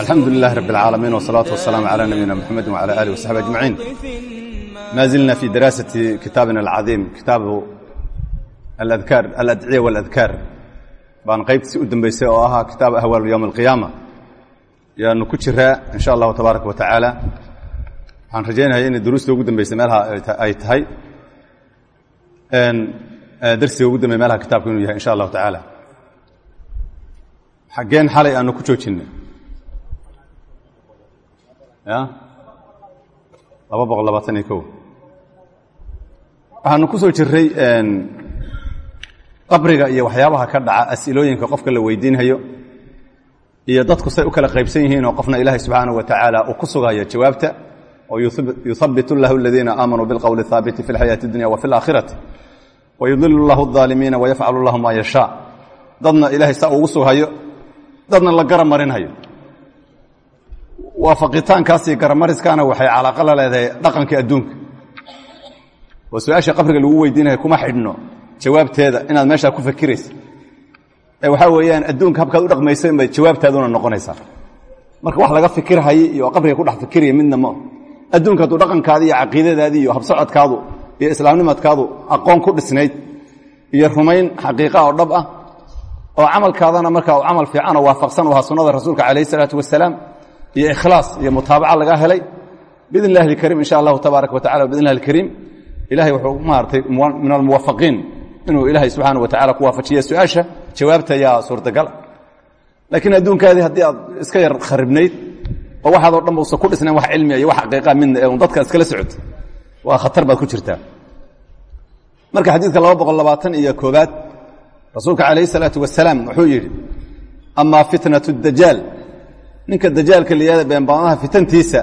alxamdu lilahi rabi اlcaalamiin wsalaatu wasalaamu calaa nabiyina mxamedi wcala alih wasaxbi ajmaciin ma zilna fi daraasati kitaabina alcadiim kitaabu aladciya waladkaar baan qaybtiisi u dambaysay oo ahaa kitaab ahwaal yowm alqiyaama. Yaanu ku jiraa in sha allahu tabaaraka wa tacaala. Waxaan rajaynaya inay duruusta ugu dambaysay meelaha ay tahay. Darsiga ugu dambey meelaha kitaabku inuu yahay in sha allahu tacaala. Xaggeen xalay aanu ku joojinay laba boqol labaatan iyo kow waxaanu ku soo jiray qabriga iyo waxyaabaha ka dhaca asilooyinka qofka la weydiinhayo iyo dadku say u kala qaybsan yihiin oo qofna ilaahay subxaanaه wa tacaala uu ku sugayo jawaabta oo yuhabbit اllahu اladiina aamanuu biاlqowli اhaabiti fi اlxayaaةi اdunya wa fi اlaakhirati wayudil اllahu الظaalimiina wayafcal اllahu maa yashaa dadna ilahay saa ugu sughayo dadna la gara marinhayo waafaqitaankaas iyo garamariskaana waxay calaaqa la leedahay dhaqanka adduunka. Oo su'aasha qabriga lagu weydiinayo kuma xidhno jawaabteeda inaad meeshaa ku fakiraysa ee waxaa weeyaan adduunka habkaad u dhaqmaysa inbay jawaabtaaduna noqonaysaa. Marka wax laga fikirhaya iyo qabriga ku dhex fikiraya midna ma adduunka dhaqankaadi iyo caqiidadaadii iyo habsocodkaadu iyo islaamnimadkaadu aqoon ku dhisnayd iyo rumayn xaqiiqa oo dhab ah oo camalkaadana markaa camal fiicanoo waafaqsan u ahaa sunnada rasuulka calayh isalaatu wasalaam iyo ikhlaas iyo mutaabaca laga helay biidn illahi alkariim insha allahu tabaaraka wa tacala bidn illahi alkariim ilahay wuxuu maaragtay min almuwafaqiin inuu ilaahay subxaana wa tacala ku waafajiya su'aasha jawaabta yaa suurtagal. Laakiin adduunkaadii haddii aad iska yar kharibnayd oo dhan ku dhisnayn wax cilmiya iyo wax xaqiiqa midna ee un dadka iskala waa khatar baad ku jirtaa. Marka xadiidka laba boqol labaatan iyo koobaad rasuulka calayh isalaatu wasalaam wuxuu yidhi amaa fitnatu dajaal ninka dajaalka layihahda beenbaamaha fitantiisa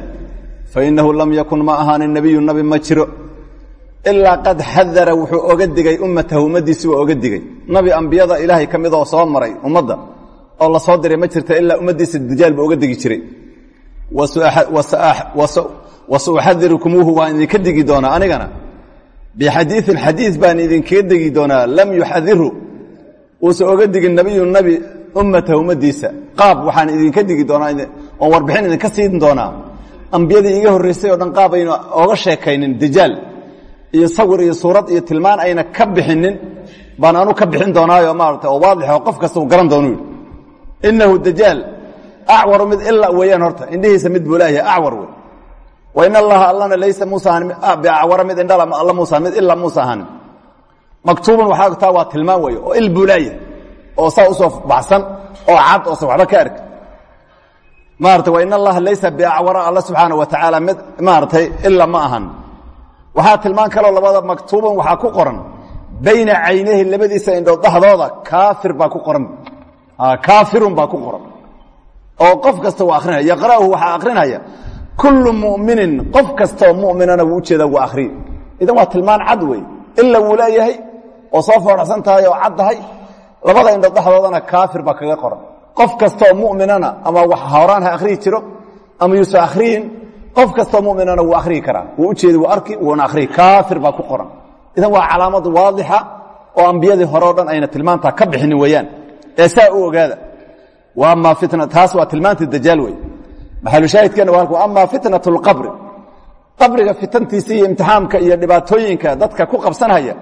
fa innahu lam yakun ma ahaanin nebiyu nabi ma jiro ilaa qad xadara wuxuu oga digay ummatahu ummaddiisi waa oga digey nabi ambiyada ilaahay ka midoo soo maray ummadda oo la soo diray ma jirta ilaa ummaddiisa dajaal buu oga digi jiray. Wa sauxadirukumuuhu waan idinka digi doonaa anigana. Bixadiiin xadiid baan idinkaga degi doonaa lam yuxadiru uusan oga digin nebiyu nabi ummatahu ummaddiisa. Qaab waxaan idinka digi doonaa oon warbixin idinka siin doonaa. Ambiyadii iga horraysay oo dhan qaab aynu oga sheekaynin dajaal iyo sawir iyo suurad iyo tilmaan ayna ka bixinin baan anu ka bixin doonaayo maarata oo waadix oo qof kasta uu garan doonu yidhi. Inahu dajaal acwaru mid ila weeyaan horta indhihiisa mid buu leeyahay acwar wey. Wa in allaha allana laysa muusa ahanin biacwara mid indhala alla muusa mid ilaa muusa ahanin maktuubun waxaa taa waa tilmaan weeye oo il buu leeyahay oo saa u soo baxsan oo cad oosan waxba ka ark maarata wa in allaha laysa biacwara alla subxaana wa tacaala mid maaratay ila ma ahan. Waxaa tilmaan kaloo labada maktuuban waxaa ku qoran bayna caynayhi labadiisa indhood dhaxdooda kaafir baa ku qoran. Kaafirun baa ku qoran. Oo qof kasta uu akrinaya yaqra'uhu waxaa akrinaya kullu mu'minin qof kastaoo mu'minana wuu ujeeda wuu akhriye idan waa tilmaan cad wey ila wuu leeyahay oo soo foodhacsan tahay oo cad labada indhood dhaxdoodana kaafir baa kaga qoran. Qof kastaoo mu'minana ama wax horaan ha akhriyi jiro ama yuusa akhriyin qof kastoo muminana wuu akhriyi karaa wuu ujeedi wuu arki wuuna akhriyi. Kaafir baa ku qoran. Idan waa calaamad waadixa oo ambiyadii hore o dhan ayna tilmaantaa ka bixinin weeyaan. Ee saa u ogaada ama taas waa tilmaanta dajaal wey maxalushaahidkeena waa amaa fitnat lqabri qabriga fitantiisa iyo imtixaamka iyo dhibaatooyinka dadka ku qabsanhaya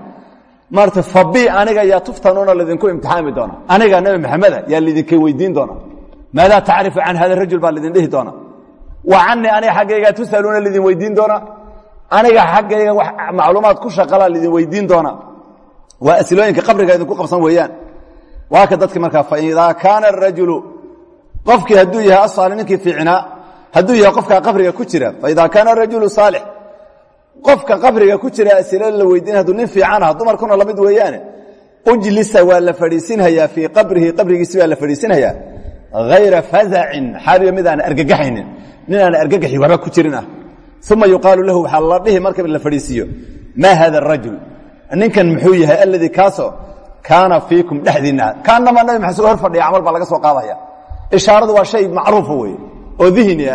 maarata fabi aniga yaa tuftanuuna lidinku imtixaami doona. Aniga nebi maxameda yaa lidinka weydiin doona. Maadaa tacrifu can hada rajul baa lidin dhihi doona. Wa cani aniga xaggayga tusaluuna lidin weydiin doona. Aniga xaggayga wax macluumaad ku shaqala lidin weydiin doona. Waa asilooyinka qabriga idinku qabsan weeyaan. Waa ka dadki markaa faidaa kaana arajulu qofkii hadduu yahay asaali ninkii fiicnaa hadduu yahay qofkaa qabriga ku jira faidaa kaana arajulu saalix qofka qabriga ku jira asilo la weydiin hadduu nin fiicanaha dumarkuna la mid weeyaane. Ujlisa waa la fadhiisinhayaa fii qabrihi qabrigiisi baa la fadhiisinhayaa. Hayra fazacin xaaliyo mid aan argagaxaynin nin aan argagaxi waxba ku jirin ah. Uma lahu waxaa marka la fadhiisiiyo maa hada arajul ninkan muxuu yahay alladii kaasoo kaana fiikum dhexdiinna kaanama nabi maxamed hor fadhiya camal baa laga soo qaadaya. Ishaaradu waa shay macruufa weye oo dihni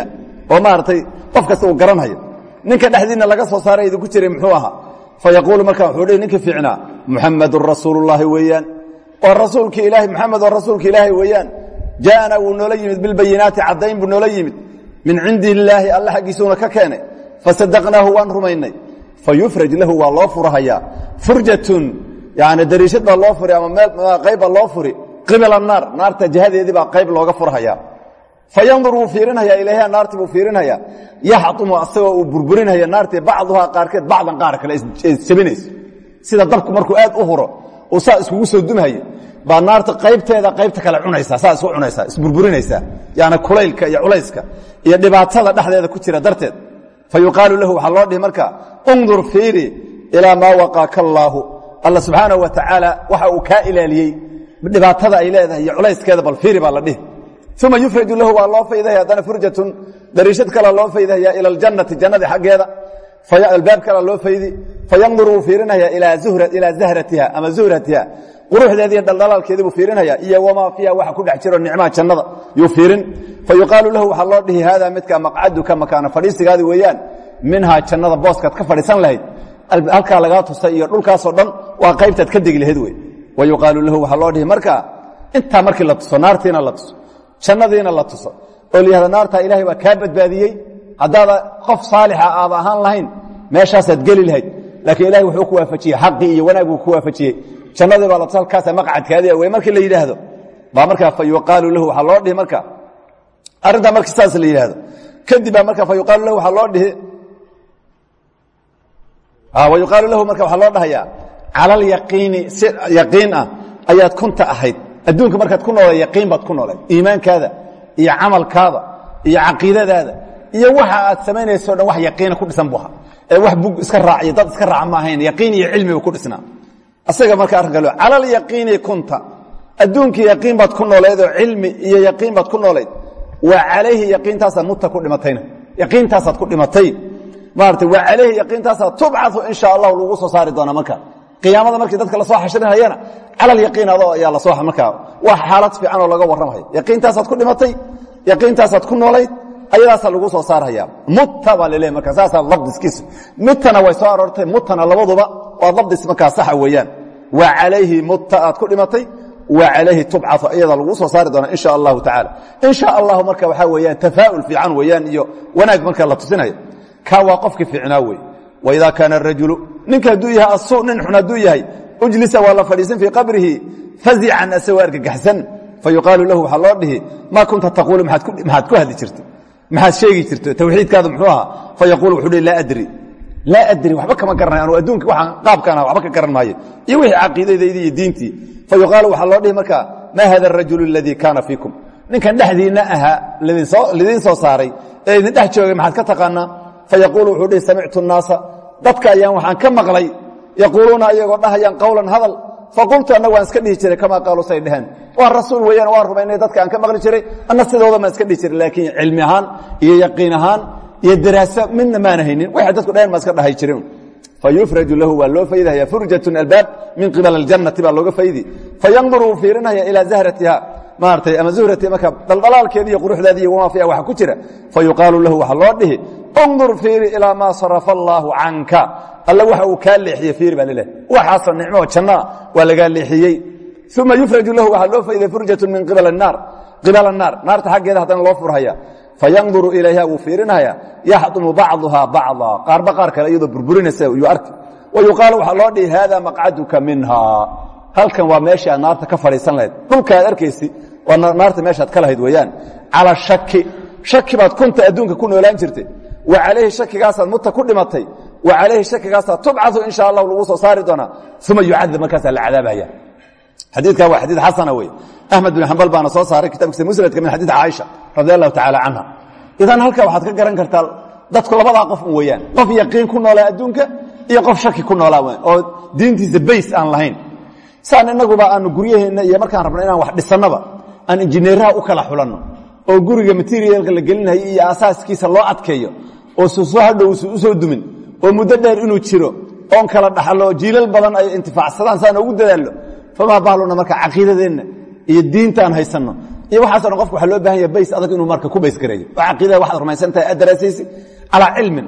oo maaragtay qof uu garanhayo ninka dhexdiinna laga soo saaray idinku jiray muxuu ahaa. Fa yaquulu marka wuxuu dhihi ninkii fiicnaa muxamadun rasuulullaahi weeyaan. Oo rasuulkii ilaahay muxamed oo rasuulka ilaahay weeyaan. Jaaءanaa wuu noola yimid bilbayinaati caddayn buu noola min cindi illaahi alla xaggiisuuna ka keenay fasadaqnaahu waan rumaynay. Fayufraj lahu waa loo furahayaa. Furjatun yani dariishad baa furi ama qayb baa loo furi. Qibala naar naarta jihadeedii baa qayb looga furhayaa fayandur wuu fiirinhayaa ilayha naartii buu fiirinhayaa yaxdumu asagoo uu burburinhaya naartii bacduhaa qaarkeed bacdan qaar kale jabinayso sida dabku markuu aad u huro uu saa iskugu soo dumhayo baa naarta qaybteeda qaybta kale cunaysaa saa isku cunaysaa isburburinaysaa yani kulaylka iyo culayska iyo dhibaatada dhexdeeda ku jira darteed fa lahu waxaa loo marka undur fiiri ilaa maa waqaaka allaahu alla subxaanahu wa tacaala waxa uu kaa ilaaliyey dhibaatada ay leedahay culayskeeda bal fiiri baa la dhihi uma yufraju lahu waa loo faydaya haddana furjatun dariishad kale loo faydaya ila aljannati jannadii xaggeeda albaab kale loo faydi fayandur wuu fiirinaya ilaa zahratiha ama zuhratiha quruxdeedi iyo dhaldhalaalkeedii buu fiirinaya iyo wamaa fiiha waxa ku dhex jiro nicmaha jannada yuu fiirin fayuqaalu lahu waxaa loo dhihi haadaa midka maqcaduka makaana fadhiisigaadi weeyaan minhaa jannada booskaad ka fadhiisan lahayd halkaa lagaa tusay iyo dhulkaasoo dhan waa qaybtaad ka degi lahayd wey wayuqaalu lahu waxaa loo dhihi markaa intaa markii la tuso naartiina la tuso jannadiina la tuso. Oo layihahda naartaa ilaahay baa kaa badbaadiyey. Haddaada qof saalixa aada ahaan lahayn meeshaasaad geli lahayd. Laakiin ilahay wuxuu ku waafajiyey xaqii iyo wanaag buu ku waafajiyey. Jannadii baa la tuso halkaasa maqcadkaadi wey markii la yidhaahdo. Baa markaa fa yuqaalu lahu waxaa loo dhihi marka. Arrintaa markii saas la yidhaahdo. Kadib baa marka fa yuqaalu lahu waxaa loo dhihi. Wayuqaalu lahu marka waxaa loo dhahayaa cala alyaqiini si yaqiin ah ayaad kunta ahayd adduunka markaad ku noolay yaqiin baad ku noolay. Iimaankaada iyo camalkaada iyo caqiidadaada iyo waxa aad samaynayso dhan wax yaqiina ku dhisan bu ahaa ee wax bug iska raaciyo dad iska raaca ma yaqiin iyo cilmiba ku dhisnaa asaga marka arrinka lo cala alyaqiini kunta adduunkii yaqiin baad ku nooleed oo cilmi iyo yaqiin baad ku noolayd wa calayhi yaqiintaasaad mutta ku dhimatayna. Yaqiintaasaad ku dhimatay. Maarata wa calayhi yaqiintaasaad tubcau in sha allahu lagu soo saari doonaa marka qiyaamada markii dadka la soo xashrinayana cala alyaqiin adoo ayaa la soo markaa waa xaalad fiican oo laga warramayo. Yaqiintaasaad ku dhimatay yaqiintaasaad ku noolayd ayadaasaa lagu soo saarhaya mutta baa laleeyahy marka saasaa labdiskiisa mitana way soo aroortay mutana labaduba waa labdis markaa saxa weeyaan. Wa calayhi mutta aad ku dhimatay wa calayhi tubcau iyada lagu soo saari doona insha allahu tacaala. Insha allahu marka waxaa weeyaan tafaa'ul fiican weeyaan iyo wanaag marka la tusinaya ka waa qofkii fiicnaa wey waidaa kaana arajulu ninka hadduu yahay asu nin xun hadduu yahay ujlisa waa la fadhiisan fii qabrihi fazican asagoo argagaxsan fayuqaalu lahu waxaa loo dhihi maa kunta taquulu maxaad ku hadli jirta maxaad sheegi jirto tawxiidkaadu muxuu ahaa fayaquulu wuxuu hi laa adri laa adri waxba kama garanay anu adduunka waxaan qaabkaan aha waxba ka garan maayo iyo wixii caqiidadaydii iyo diintii fayuqaalu waxaa loo dhihi markaa maa hada arajulu aladii kaana fiikum ninkan dhexdiinna ahaa lidiin soo saaray ee idin dhex joogay maxaad ka taqaanaa fayaquulu wuxuu dhihi samictu nnaasa dadka ayaan waxaan ka maqlay yaquuluuna ayagoo dhahayaan qowlan hadal faqultu anna waan iska dhihi jiray kamaa qaaluu say dheheen waa rasuul weeyaan waan rumaynay dadka aan ka maqli jiray anna sidooda maan iska dhihi jiray laakiin cilmi ahaan iyo yaqiin ahaan iyo daraaso midna maan haynin waxay dadku dhaheen maan iska dhahay jirin fayufraju lahu waa loo faydahaya furjatun albaab min qibal aljannati baa looga faydi fayandur wuu fiirinaya ilaa zahratiha maaratay ama zuhrati marka dhaldhalaalkeedi iyo quruxdeedi iyo wamaa fiiha waxa ku jira fayuqaalu lahu waxaa loo dhihi undur fiiri ilaa maa sarafa allaahu canka alla waxa uu kaa leexiyey fiiri baa lileh waxaasoo nicmoo jannaa waa lagaa leexiyey. Uma yufraju lahu waxaa loo fayday furjatun min qibala naar naarta xaggeeda haddana loo furhaya. Fayanduru ilayha wuu fiirinaya yaxdumu bacduha bacda. Qaarba qaar kale iyadoo burburinaysa yuu arki. Wa yuqaalu waxaa loo dhihi haada maqcaduka minha. Halkan waa meeshii aad naarta ka fadhiisan lahayd. Dhulka aad arkaysi waa naarta meeshaad ka lahayd weeyaan. Cala shaki. Shaki baad kunta adduunka ku noolaan jirtay. Wa calayhi shakigaasaad mutta ku dhimatay. Wa calayhi shakigaasaa tubcatu in sha allahu lagu soo saari doonaa. Uma yucadab markaasaa la cadaabaya. Xadiidkan waa xadiid xasana wey axmed bin xambal baana soo saaray kitabkiisa musnadka min xadiid caaisha radi allahu tacaala canha idan halkaa waxaad ka garan kartaa dadku labadaa qof weeyaan. Qof yaqiin ku noolaa adduunka iyo qof shaki ku noolaa oo diintiisa bays aan lahayn. Saan inaguba aanu guryaheenna iyo markaan rabno inaan wax dhisannaba aan injineeraha u kala xulanno oo guriga materialka la gelinhayo iyo asaaskiisa loo adkeeyo. Oo suso hadhow u soo dumin. Oo muddo dheer inuu jiro. Oon kala dhaxlo. Jiilal badan ay intifaacsadaan saan ugu dadaallo. Famaa baaluna marka caqiidadeenna iyo diintaan haysanno. Iyo waxaaso dhan qofka waxaa loo baahan yaha bays adag inuu marka ku bays gareeyo. Oo caqiidada waxaad rumaysan tahay aad daraasaysi calaa cilmin.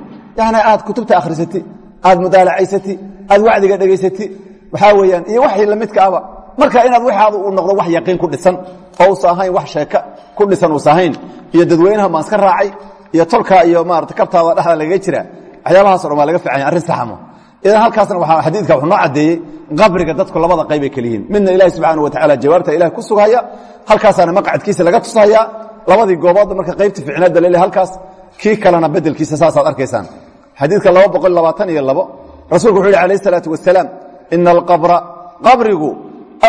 Aad kutubta akhrisati aad mudaalacaysati aad wacdiga dhegaysati. Waxaa weeyaan iyo waxii lamidka aba marka inaad waxaadu uu noqdo wax yaqiin ku dhisan oo usa ahayn wax sheeka ku dhisan uusa ahayn iyo dadweynaha maan iska raacay iyo tolkaa iyo maarata kabtaada dhexda lagaga jira waxyaabahaas o dhan waa laga fiicanya arrin saxamo idan halkaasna waa xadiidka wuxuu noo caddeeyey qabriga dadku labada qayb ay keliyihiin midna ilahi subxaana watacaala jawaabta ilahi ku sugahaya halkaasaana maqcadkiisa laga tusahaya labadii gooboodda marka qaybta ficnaadda lele halkaas kii kalena bedelkiisa saasaad arkaysaan. Xadiidka laba boqol labaatan iyo labo rasuulku wuxu yhi alayh isalaatu wasalaam ina alqabra qabrigu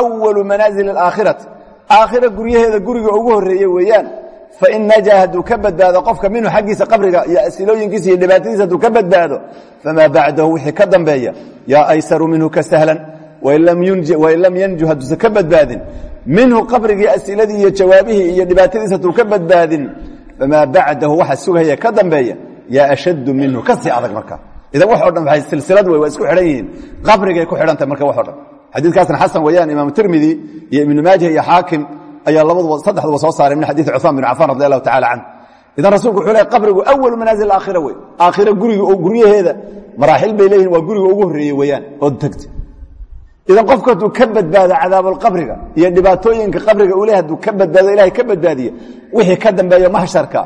walu manaazil alaakhirati aakhira guryaheeda guriga ugu horreeye weeyaan fain najaa hadduu ka badbaado qofka minhu xaggiisa qabriga iyo asilooyinkiisa iyo dhibaatadiisa hadduu ka badbaado famaa bacdahu wixii ka dambeeya yaa aysaru minhu ka sahlan wain lam yanju hadduusan ka badbaadin minhu qabrigii asiladii iyo jawaabihii iyo dhibaatadiisa hadduu ka badbaadin famaa bacdahu waxa sugaya ka dambeeya yaa ashaddu minhu ka sii adag marka idan wax o dhan waay silsilad wey waa isku xidhan xadiidkaasna xasan weeyaan imaamu tirmidi iyo ibnu maajah iyo xaakim ayaa saddexduba soo saaray min xadiidi cuثmaan bin cafan radi allahu tacala canh idan rasulku wuxuu leey qabrigu awalu manaazil aakhira wey aakhira guriga guryaheeda maraaxil bay leeyihiin waa guriga ugu horreeye weeyaan ood tagta idan qofku hadduu ka badbaado cadaabalqabriga iyo dhibaatooyinka qabriga ule hadduu ka badbaado ilahay ka badbaadiye wixii ka dambeeya mahsharka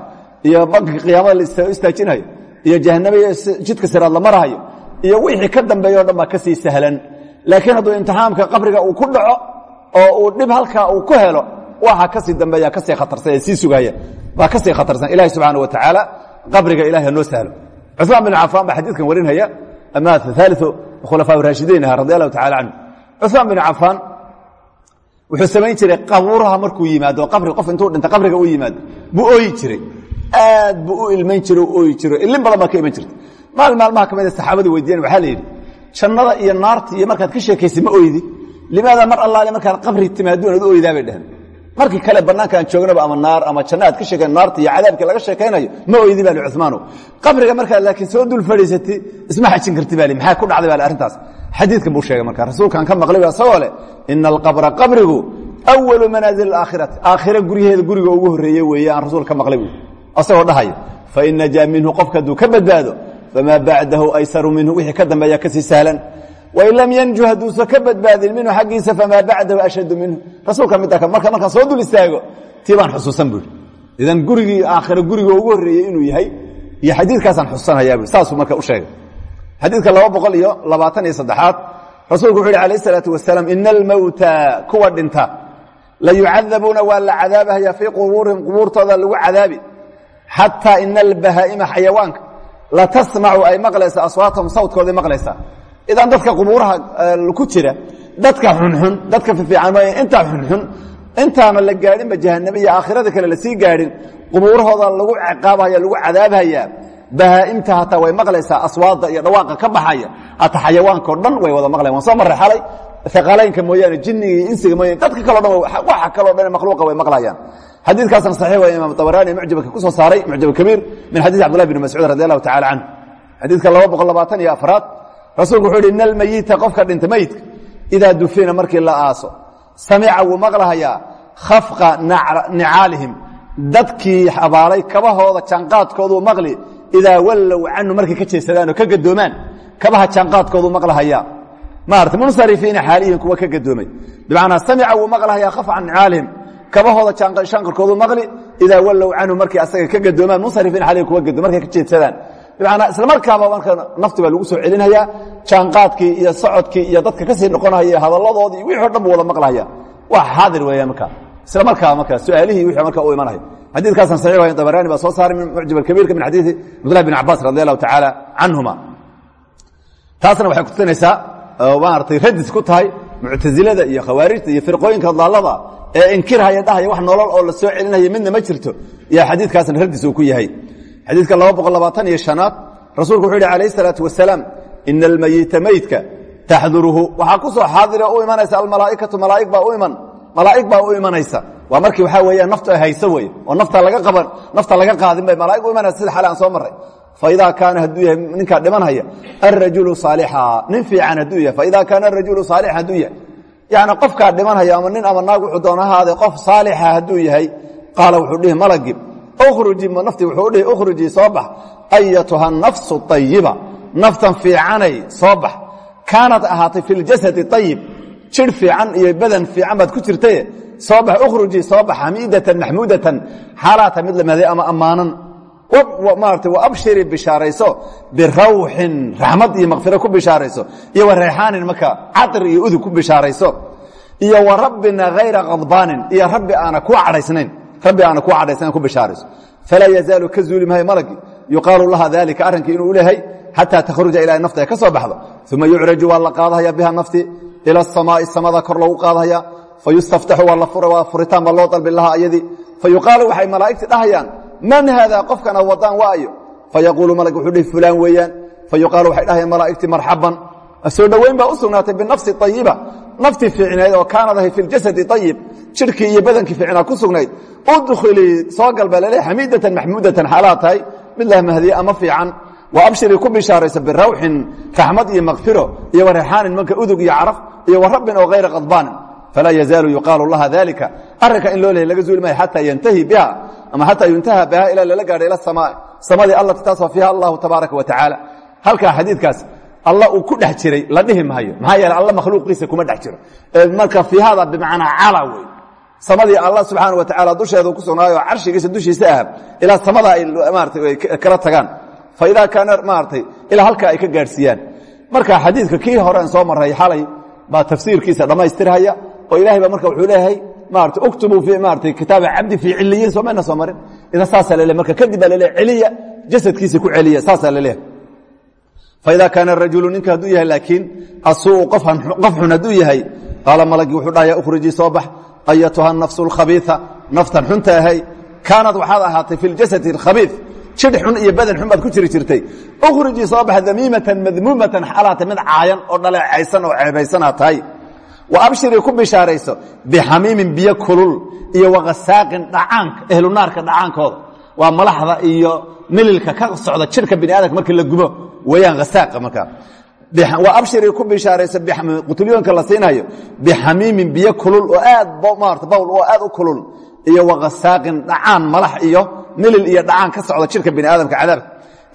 iyo bankiga qiyaamada la istaajinayo iyo jahaname iyo jidka siraad la marahayo iyo wixii ka dambeeya o dhan laakiin hadduu imtixaamka qabriga uu ku dhaco oo uu dhib halkaa uu ku helo waxa ka sii dambeeya ka sii khatarsan ee sii sugaya baa ka sii khatarsan. Ilahi subxaana wa tacaala qabriga ilahi hanoo sahlo cuثmaan bin cafaan baa xadiidkan warinaya ama aaliu khulafaa raashidiin aha radi allahu tacala canhu. Cuثmaan bin cafaan wuxuu samayn jiray qabuuraha markuu yimaado qabri qof intuu dhinta qabriga u yimaado buu ooyi jiray. Aad buu u ilmayn jire o ooyi jiro ilin badan baa ka iman jirta maalin maalmaha ka mida saxaabadu weydiiyan waxaa la yidhi jannada iyo naarta iyo markaad ka sheekaysa ma oydi. Limaada mar allaale markaad qabri timaado inaad u oydaa bay dheheen markii kale bannaanka aan joognaba ama naar ama janno aad ka sheekeen naarta iyo cadaabkii laga sheekaynayo ma oydi baa li qabriga markaad laakiin soo dul fadhiisatay isma xajin karti baa maxaa ku dhacday baa arrintaas. Xadiidkan buu sheegay marka rasuulkan ka maqlay ba isagoo leh ina alqabra qabrigu awalu manaazil alaakhirati aakhira guryaheeda guriga ugu horreeye weeye aan rasuul ka maqlay buu asagoo dhahaya fain najaa minhu qofka hadduu ka badbaado famaa bacdahu aysaru minhu wixii ka dambeeya ka sii sahlan wain lam yanju hadduusan ka badbaadin minhu xaggiisa famaa bacdahu ashaddu minhu rasuulka midda marka markaan soo dul istaago tii baan xusuusan buui idan gurigii aakhira guriga ugu horreeyey inuu yahay iyo xadiidkaasaan xusuusanayaa bui saasuu marka u sheegay xadiidka laba boqol iyo labaatan iyo saddexaad rasuulku wuxu yhi alayh isalaatu wasalaam ina almowta kuwa dhinta la yucadabuuna waa la cadaabahaya fii qubuurihim qubuurtooda la tasmacu ay maqlaysa aswaatahum sawtkooday maqlaysaa idan dadka qubuuraha ku jira dadka xunxun dadka fiican mooy intaa xunxun intaana la gaadhinba jahaname iyo aakhirada kale la sii gaadhin qubuurahooda lagu ciqaabhaya lagu cadaabhaya bahaa'imta hataa way maqlaysaa aswaada iyo dhawaaqa ka baxaya hataa xayawaankao dhan way wada maqlayan soo marray xalay. Aqaalaynka mooyaane jinniga iyo insiga mooyaane dadka kaleo dhan waxa kaloo dhan makhluuqa way maqlayaan. Xadiidkaasna saxiix waa imaam dabaraani mucjabka ku saaray mucjab kabiir min xadiis cabdullahi bn mascuud radi allahu tacala canhu xadiidka laba boqol labaatan iyo afraad rasuulku wuxuu yhi ina almayita qofka dhinta mayidka idaa dufina markii la aaso samica wuu maqlahayaa khafqa nicaalihim dadkii abaalay kabahooda jaanqaadkooduu maqli idaa wallow canhu markay ka jeesadaan oo ka gadoomaan kabaha jaanqaadkooduu maqlahayaa maarata munsarifiina xaaliyihin kuwa ka gadoomay bimacnaa samica wuu maqlahayaa khafqa nicaalihim kabahooda shanqarkoodu maqli idaa wallow canhu markay asaga ka gadoomaan munsarifiina xaaliyihin kuwa gadoom markay ka jeedsadaan bimacnaa isla markaaba marka nafti baa lagu soo celinhayaa jaanqaadkii iyo socodkii iyo dadka ka sii noqonaya hadalladoodii wixii o dhan bu wada maqlahaya waa xaadir weeyaan marka isla markaaba marka su'aalihii wixii marka u imanaya xadiidkaasna saxiix waay dabaraani baa soo saaray min mucjab alkabiirka min xadiidi cabdullahi bin cabbaas radi allahu tacaala canhuma taasna waxay kutusinaysaa maaragtay radis ku tahay muctasilada iyo khawaarijta iyo firqooyinka daallada ee inkirhaya dhahaya wax nolol oo la soo celinaya midna ma jirto. Iyo xadiidkaasna radis uu ku yahay. Xadiidka laba boqol labaatan iyo shanaad rasuulku wuxuu yhi alayh isalaatu wasalaam ina almayita meydka taxduruhu. Waxaa ku soo xaadira u imanaysa almalaaikatu malaaig baa u iman malaa'ig baa u imanaysa. Waa markii waxaa weeyaan naftu ay hayso oo nafta laga qaban nafta laga qaadin bay malaa'ig u imanaysa sida xale aan soo marray. Faidaa kaana hadduu yahay ninkaa dhimanhaya arajulu saalixa nin fiican hadduu yahay faidaa kaana arajulu saalixa hadduu yahay. Yacni qofkaa dhimanhaya ama nin ama naag wuxuu doona qof saalixa hadduu yahay qaala wuxuu dhihi malagi ukhruji nafti wuxuu dhihi ukhruji soo bax. Ayatuha nafsu ayiba naftan fiicanay soo bax. Kaanad ahaatay fi ljasadi jir fiican iyo badan fiican baad ku jirtaye soo bax ukhruji soo bax xamiidatan maxmuudatan xaalaata mid lamaaday ama ammaanan. Maarata wa abshiri bishaarayso birawxin raxmad iyo makfiro ku bishaarayso iyo wa rayxaanin marka catir iyo udug ku bishaarayso iyo wa rabbina hayra kadbaanin iyo rabbi aana ku cadhaysnayn rabbi aana ku cadhaysnayn ku bishaarayso. Falaa yazaalu ka zuuli maayo malagi yuqaalu laha dalika arrinkii inuu lehay xataa takhruja ilaa nafta ay ka soo baxdo uma yucraju waa la qaadahaya biha nafti ila asamaai samada kor loogu qaadahaya fayustaftaxu waa la fura waa furitaan baa loo dalbi lahaa iyadii fayuqaalu waxay malaa'igti dhahayaan man haada qofkan ad wadaan waayo fayaquulu malag wuxuu dhihi fulaan weeyaan fayuqaalu waxay dhahayaan malaa'igti marxaban soo dhoweyn baa u sugnaatay binafsi ayiba naftii fiicnayd oo kaanad ahay fi ljasadi ayib jidhkii iyo badankii fiicnaa ku sugnayd udkhilii soo galba lale xamiidatan maxmuudatan xaalaa tahay mid lah mahdiye ama fiican abshirii ku bishaaraysa birawxin raxmad iyo makfiro iyo wa rexaanin manka udug iyo caraf iyo wa rabbin oo hayra qadbaanin. Falaa yazaalu yuqaalu laha dalika arrinka in loo lehay laga zuuli maayo xataa yantahi biha ama xataa yuntaha biha ilaa lala gaadho ila samaa samadii allati taasoo fiiha allahu tabaaraka wa tacaala. Halkaa xadiidkaas alla uu ku dhex jiray la dhihi maayo. Maxaa yeele alla makhluuqiisa kuma dhex jiro. Marka fiihada bimacnaa cala wey samadii alla subxaana wa tacaala dusheedu ku sugnaayo carshigiisa dushiisa ah ilaa samada ay maarata kala tagaan faida kaana maarata ilaa halkaa ay ka gaadhsiiyaan. Marka xadiidka kii horean soo maray xalay baa tafsiirkiisa dhammaystirhaya oo ilahay baa marka wuxuu leeyahay maarata uktubuu fi maarata kitaaba cabdi fii ciliyiin somayna soo marin. Idan saasaa laleey marka kadib baa laleehay celiya jasadkiisa ku celiya. Saasaa laleehay faida kaana rajulu ninka hadduu yahay laakiin asuu qof xun hadduu yahay qaala malagii wuxuu dhaha ya ukhrijii soo bax ayatuha nafsu lkhabiia naftan xunta ahay kaanad waxaad ahaatay fi ljasadi khabii jidh xun iyo badan xun baad ku jiri jirtay. Ukhrijii soo bax damiimatan madmuumatan xaalaatay mid caayan oo dhaleecaysan oo ceebaysanaa tahay. Wa abshirii ku bishaarayso bixamiimin biyo kulul iyo wakasaaqin dhacaanka ehlu naarka dhacaankooda. Waa malaxda iyo mililka ka socda jidhka bini aadamka marka la gubo weyaan hasaaqa markaa abshirii ku bishaarayso qutulyoonka la siinayo bixamiimin biyo kulul oo aad maarata bawl oo aad u kulul iyo wakasaaqin dhacaan malax iyo milil iyo dhacaan ka socda jidhka bini aadamka cadaabka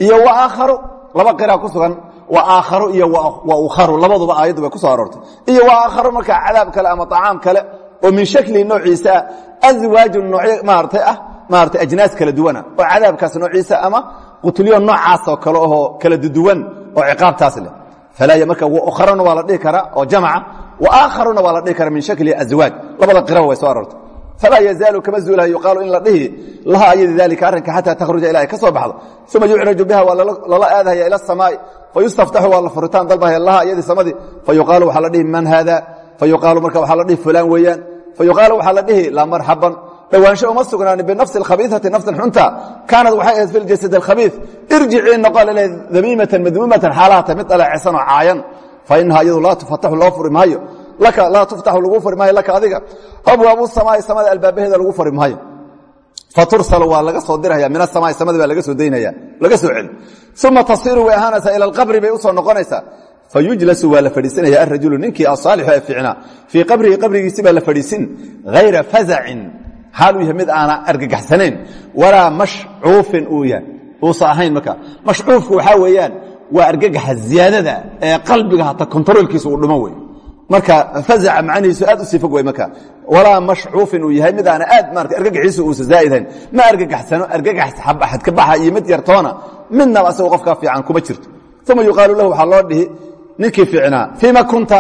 iyo wa aakharu laba qiraa ku sugan wa aakharu iyo wa ukharu labaduba aayaddu bay ku soo aroortay. Iyo wa aakharu markaa cadaab kale ama acaam kale oo min shaklihi noociisa ah aswaajun noocyo maaratay ah maarata ajnaas kala duwana oo cadaabkaas noociisa ama qutulyoon noocaasoo kale oo kala duduwan oo ciqaabtaas leh. Falaa marka ukharuna waa la dhihi karaa oo jamca wa aakharuna waa la dhihi karaa min shaklihi azwaaj. Labada qiraba way soo aroortay falaa yazaalu kama zuulaha yuqaalu in la dhihi laha ayadi dalika arrinka xataa takhruja ila ay ka soo baxdo uma yucraju biha waa lala aadahaya ila asamaai fayustaftaxu waa la furitaan dalbahaya laha ayadii samadii fayuqaalu waxaa la dhihi man haada fayuqaalu marka waxaa la dhihi fulaan weeyaan fayuqaalu waxaa la dhihi laa marxaban dhowaansho uma sugnaanin binafsi alkhabiiati naftan xunta kaanad waxay ahayd fi ljasad alkhabiis irjicii noqo lale damiimatan madmuumatan xaalaata mid dhaleecsan oo caayan fa inaha iyadu laa tufataxu loo furi maayo laa tuftaxu lagu furi maayo laka adiga. Abwaabu samaai samada albaabaheeda lagu furi maayo fatursalu waa laga soo diraya min asamaai samadii baa laga soo daynaya laga soo celi uma tasiru way ahaanaysaa ila alqabri bay u soo noqonaysaa fayujlasu waa la fadhiisinaya arajulu ninkii asaalixu ee fiicnaa fii qabrihi qabrigiisi baa la fadhiisin hayra fazacin xaaluu yahay mid aana argagaxsanayn. Walaa mashcuufin uu yahay. Uusa ahayn marka. Mashcuufku waxaa weeyaan waa argagaxa ziyaadada ee qalbiga hata kontaroolkiisa uu dhumo wey marka fazaca macnihiisu aad u sii fog wey marka. Walaa mashcuufin uu yahay mid aana aad maarata argagaxiisu uusa zaa'idhayn ma argagaxsano argagax xadka baxa iyo mid yartoona midnaba asagoo qofkaa fiican kuma jirto. Uma yuqaalu lahu waxaa loo dhihi ninkii fiicnaa fiima kunta?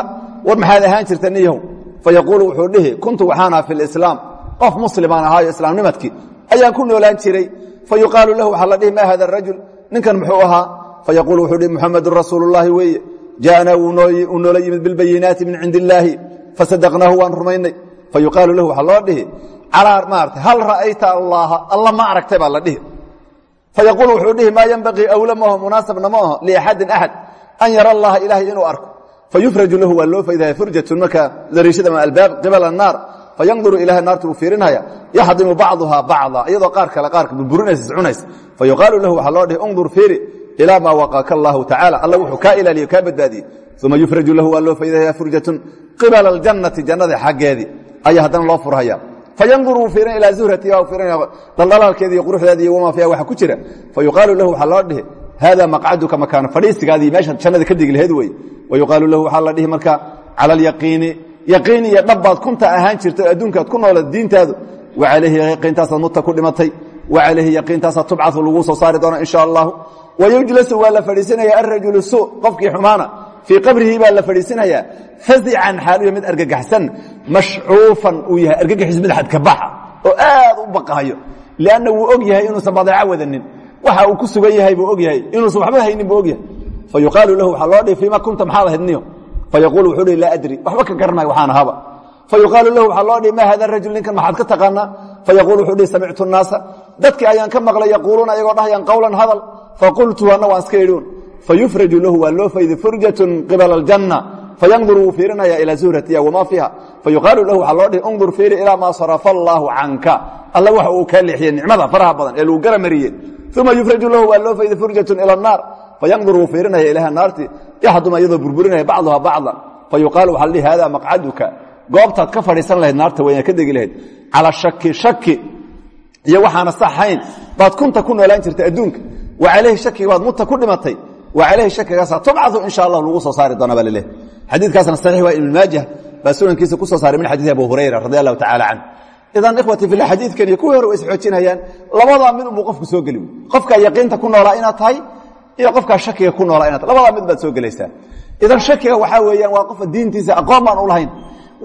War maxaad ahaan jirta niyahow. Fayaquulu wuxuu dhihi kuntu waxaanaha fi lislaam qof muslimaan ahaayo islaamnimadkii ayaan ku noolaan jiray. Fayuqaalu lahu waxaa la dhihi ma hada rajul? Ninkan muxuu ahaa. Fayaquulu wuxuu dhihi muxamedun rasuulu llaahi weeye jaana wuu noola yimid bilbayinaati min cindi illaahi fasadaqnaahu waan rumaynay fayuqaalu lahu waxaa loo dhihi calaa maarata hal ra'ayta allaha alla ma aragtay baa la dhihi fayaquulu wuxuu dhihi maa yenbaqii awla maaho munaasabna ma aho liaxadin axad an yara allaha ilaahay inuu arko fayufraju lahu waa loo faydaya furjatun marka dariishada ama albaab qibala annaar fayanduru ilaha naarta uu fiirinaya yaxdimu bacduha bacda iyadoo qaar kale qaarka burburinaysa iscunaysa fayuqaalu lahu waxaa loo dhihi undur fiiri ilaa maa waqaaka allahu tacala alla wuxuu kaa ilaaliyo kaa badbaadiyey uma yufraju lahu waa loo furjatun qibala aljannati jannada xaggeedii ayaa haddana loo furhaya fayandur wuu fiirinaya ilaa zuhrati fiirinaya daldhalaalkeedi iyo quruxdeedi iyo wamaa waxa ku jira fayuqaalu lahu waxaa loo dhihi hada maqcaduka meeshaad jannada ka digi laheed wey wayuqaalu lahu waxaa marka cala alyaqiini yaqiin iyo dhabbaad kunta ahaan jirta adduunkaad ku nooleed diintaadu wa calayhi yaqiintaasaad mutta ku dhimatay wa calayhi yaqiintaasaad tubcadu laguu soo saari doona insha allahu wa yujlasu waa la fadhiisinaya alrajulu suu qofkii xumaana fii qabrihi baa la fadhiisinayaa fazican xaaluya mid argagaxsan mashcuufan uu yahay argagaxiis madaxad ka baxa oo aad u baqahayo lianna wuu og yahay inuusan badeeco wadanin waxa uu ku sugan yahay buu og yahay inuusan waxba haynin buu og yahay fa yuqaalu lahu waxaa loo dhihi fiima kunta maxaad ahaydniyo fa yaquulu wuxuu hi laa adri waxba ka garanayo waxaan ahaba fa yuqaalu lahu waxaa loo dhihi ma hada rajul ninkan maxaad ka taqaanaa fa yaquulu dhihi faqultu anna waan iska idhuun fayufraju lahu waa loo faydi furjatun qibala aljanna fayandur wuu fiirinaya ilaa zuhratiha wamaa fiiha fayuqaalu lahu waxaa loo dhihi undur fiiri ilaa maa sarafa allaahu canka alla waxa uu kaa leexiyey nicmada faraha badan ee lagu gara mariyey uma yufraju lahu waa loo faydi furjatun ila annaar fayandur wuu fiirinaya ilaha naarti yaxduma iyadoo burburinaya bacduha bacdan fayuqaalu waxa la dhihi hada maqcaduka goobtaad ka fadhiisan lahayd naarta weyna ka degi lahayd calaa shaki shaki iyo waxaana saxayn baad kunta ku noolaan jirtay adduunka wa calayhi shaki baad mutta ku dhimatay. Wa calayhi shakigaasa tubcadu insha allah lagu soo saari doona baa laleehay xadiidkaasna saxiix waa ibn maajah baa sunankiisa ku soo saaray min xadiisi abu hurayra radi allahu tacala canh idan ikhwati fillah xadiidkan iyo kuwii hore way isxoojinayaan labadaa mid unbuu qofku soo geli qofkaa yaqiinta ku noolaa inaad tahay iyo qofkaa shakiga ku noolaa inaad tahay. Labadaa mid baad soo gelaysaa idan shakiga waxaa weeyaan waa qofka diintiisa aqoon baan u lahayn.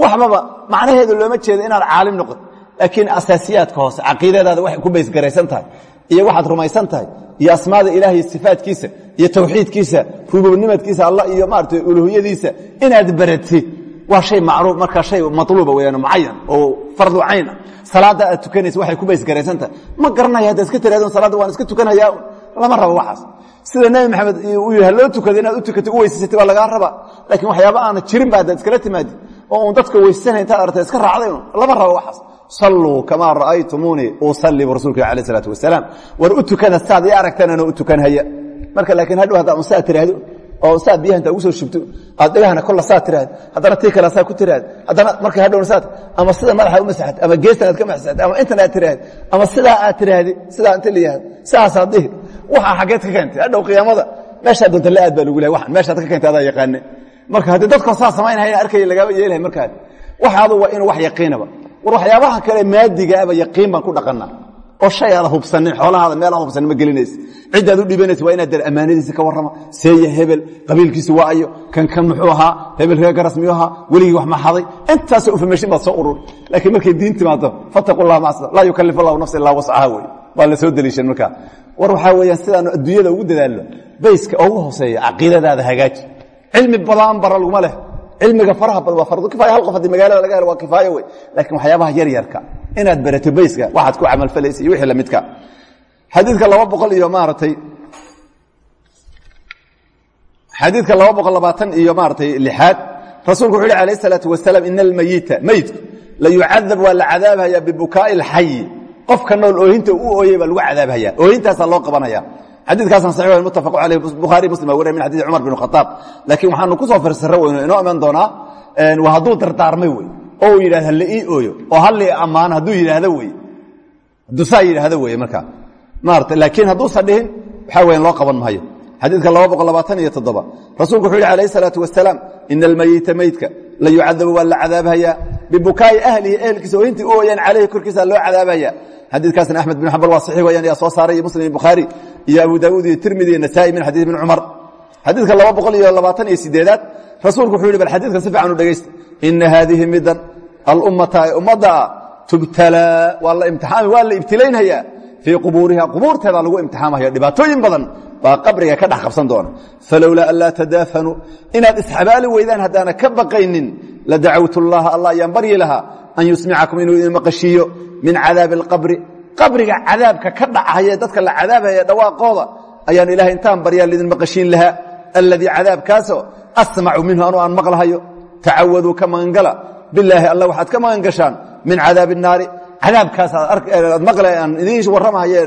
Waxbaba macnaheedu looma jeedo inaad caalim noqon. Laakiin asaasiyaadka iyo waxaad rumaysan tahay iyo asmaada ilaah iyo sifaatkiisa iyo tawxiidkiisa rububnimadkiisa alla iyo maarata uluhiyadiisa inaad baratid. Waa shay macruuf markaa shay maluuba weyaan mucayan oo fardu cayn. Ah salaada aad tukanaysa waxay ku baysgaraysan tahay. Ma garanaya haddaad iska tirahdon salaadda waan iska tukanayaa. Lama rabo waxaas. Sida nebi maxamed uu yidhi haloo tukada inaad u tukatay u weysasatay waa lagaa rabaa. Laakiin waxyaaba aana jirin ba haddaad iskala timaadid. Oo uun dadka weysasana intaad artay iska raacday lama rabo waxaas salluu kamaa ra'aytumuunii usalli bu rasulka alayh isalaatu wasalaam war u tukada saad ii aragtaan anoo u tukanhaya marka laakiin hadhow haddaa saa tiraahdo oo saa biyaha intaa ugu soo shubto aad dhegahana kolla saa tiraahdo haddana tii kale saa ku tiraahdo haddana markay hadhowna saa ama sida madaxa u masaxad ama geestan aad ka masaxad ama intan aad tiraahdo ama sidaa aad tiraahdi sidaa inta la yihahdo sidaasaad dhihi waxaa xaggeed ka keentay hadhow qiyaamada meeshaa doonta la aad baa lagu lehay waxan meeshaad ka keentay adaa yaqaane marka haddii dadkoo saa samaynahayna arkaya lagaaba yeelahay markaa waxaadu waa inuu wax yaqiinaba war waxyaabaha kale maadigaaba yaqiin baan ku dhaqanaa oo shay aada hubsanin xoolahaada meel aad hubsanin ma gelinaysa ciddaad u dhibanaysa waa inaad dar ammaanadiisa ka warrama. Seeya hebel qabiilkiisu waa ayo kan kan muxuu ahaa hebel reer garas miyuu ahaa weligii wax ma xaday ufamashin baad soo ururi. Laakiin markay diin timaado fataqu llah ma laa yukalif allahu nafsa illaa wascaha wey waa la soo deliishan markaa. War waxaa weeyaan sidaanu adduunyada ugu dadaalno bayska ugu hooseeya caqiidadaada hagaaji. Cilmi badan bara laguma leh cilmiga faraha badan waa fardu. Kifaaya hal qof haddii magaalada laga helo waa kifaayo wey laakiin waxyaabaha yar yarka inaad barato bayska waxaad ku camalfalaysa iyo wixii lamidka xadiidka laba boqol iyo maaragtay xadiidka laba boqol labaatan iyo maaragtay lixaad rasuulku wuxu uhi alayh isalaatu wasalaam ina almayita meydku la yucadab waa la cadaabhaya bibukaa'i alxayi qofka nool oohinta u ooyey baa lagu cadaabhaya oohintaasaa loo qabanaya xadiikaasna saxix mutafaqu aleyh bukhaari muslim baa wariya min xadii cumar bin khaaab laakiin waxaanu ku soo farsaro weyno inoo iman doonaa waa hadduu dardaarmay wey oo uu yidhahdo hala ii ooyo oo halli ammaano hadduu yidhaahdo wey hadduu saa yidhaahdo weye markaa maarata laakiin hadduusan dhihin waxaa weyan loo qaban maayo. Xadiidka rasuulku wuxu yidhi alayh salaatu wasalaam ina almayita meydka la yucadabu waa la cadaabhayaa bibukaa'i ahlihi ehelkiisa oohintii u ooyaan caleyhi korkiisa loo cadaabhaya xadiikaasna axmed bin xambal waa saxiix wayaan yaa soo saaray muslim iyo bukhaari iyo abu daawuud iyo tirmidi iyo nasaa'i min xadiis ibni cumar xadiidka laba boqol iyo labaatan iyo sideedaad rasuulku wuxuu yidhi bal xadiidkan si fiican u dhegaysta ina haadihi midan alummata ee ummadda ah tubtalaa waa la imtixaami waa la ibtilaynhayaa. Fii qubuuriha qubuurteeda lagu imtixaamaya dhibaatooyin badan baa qabriga ka dhex qabsan doona. Falowlaa an laa tadaafanuu inaad isxabaali weydaan haddaana ka baqaynin la dacawtu llaha allah ayaan baryi lahaa an yusmicakum inuu idin maqashiiyo min cadaabi alqabri qabriga cadaabka ka dhacahaye dadka la cadaabaya dhawaaqooda ayaan ilahay intaan baryaa lidin maqashiin lahaa. Alladii cadaabkaasoo asmacu minhu anuu aan maqlahayo tacawaduu ka magangala bilaahi alla waxaad ka magan min cadaabi naari. Cadaabkaasaad maqla aan idiin warramahaya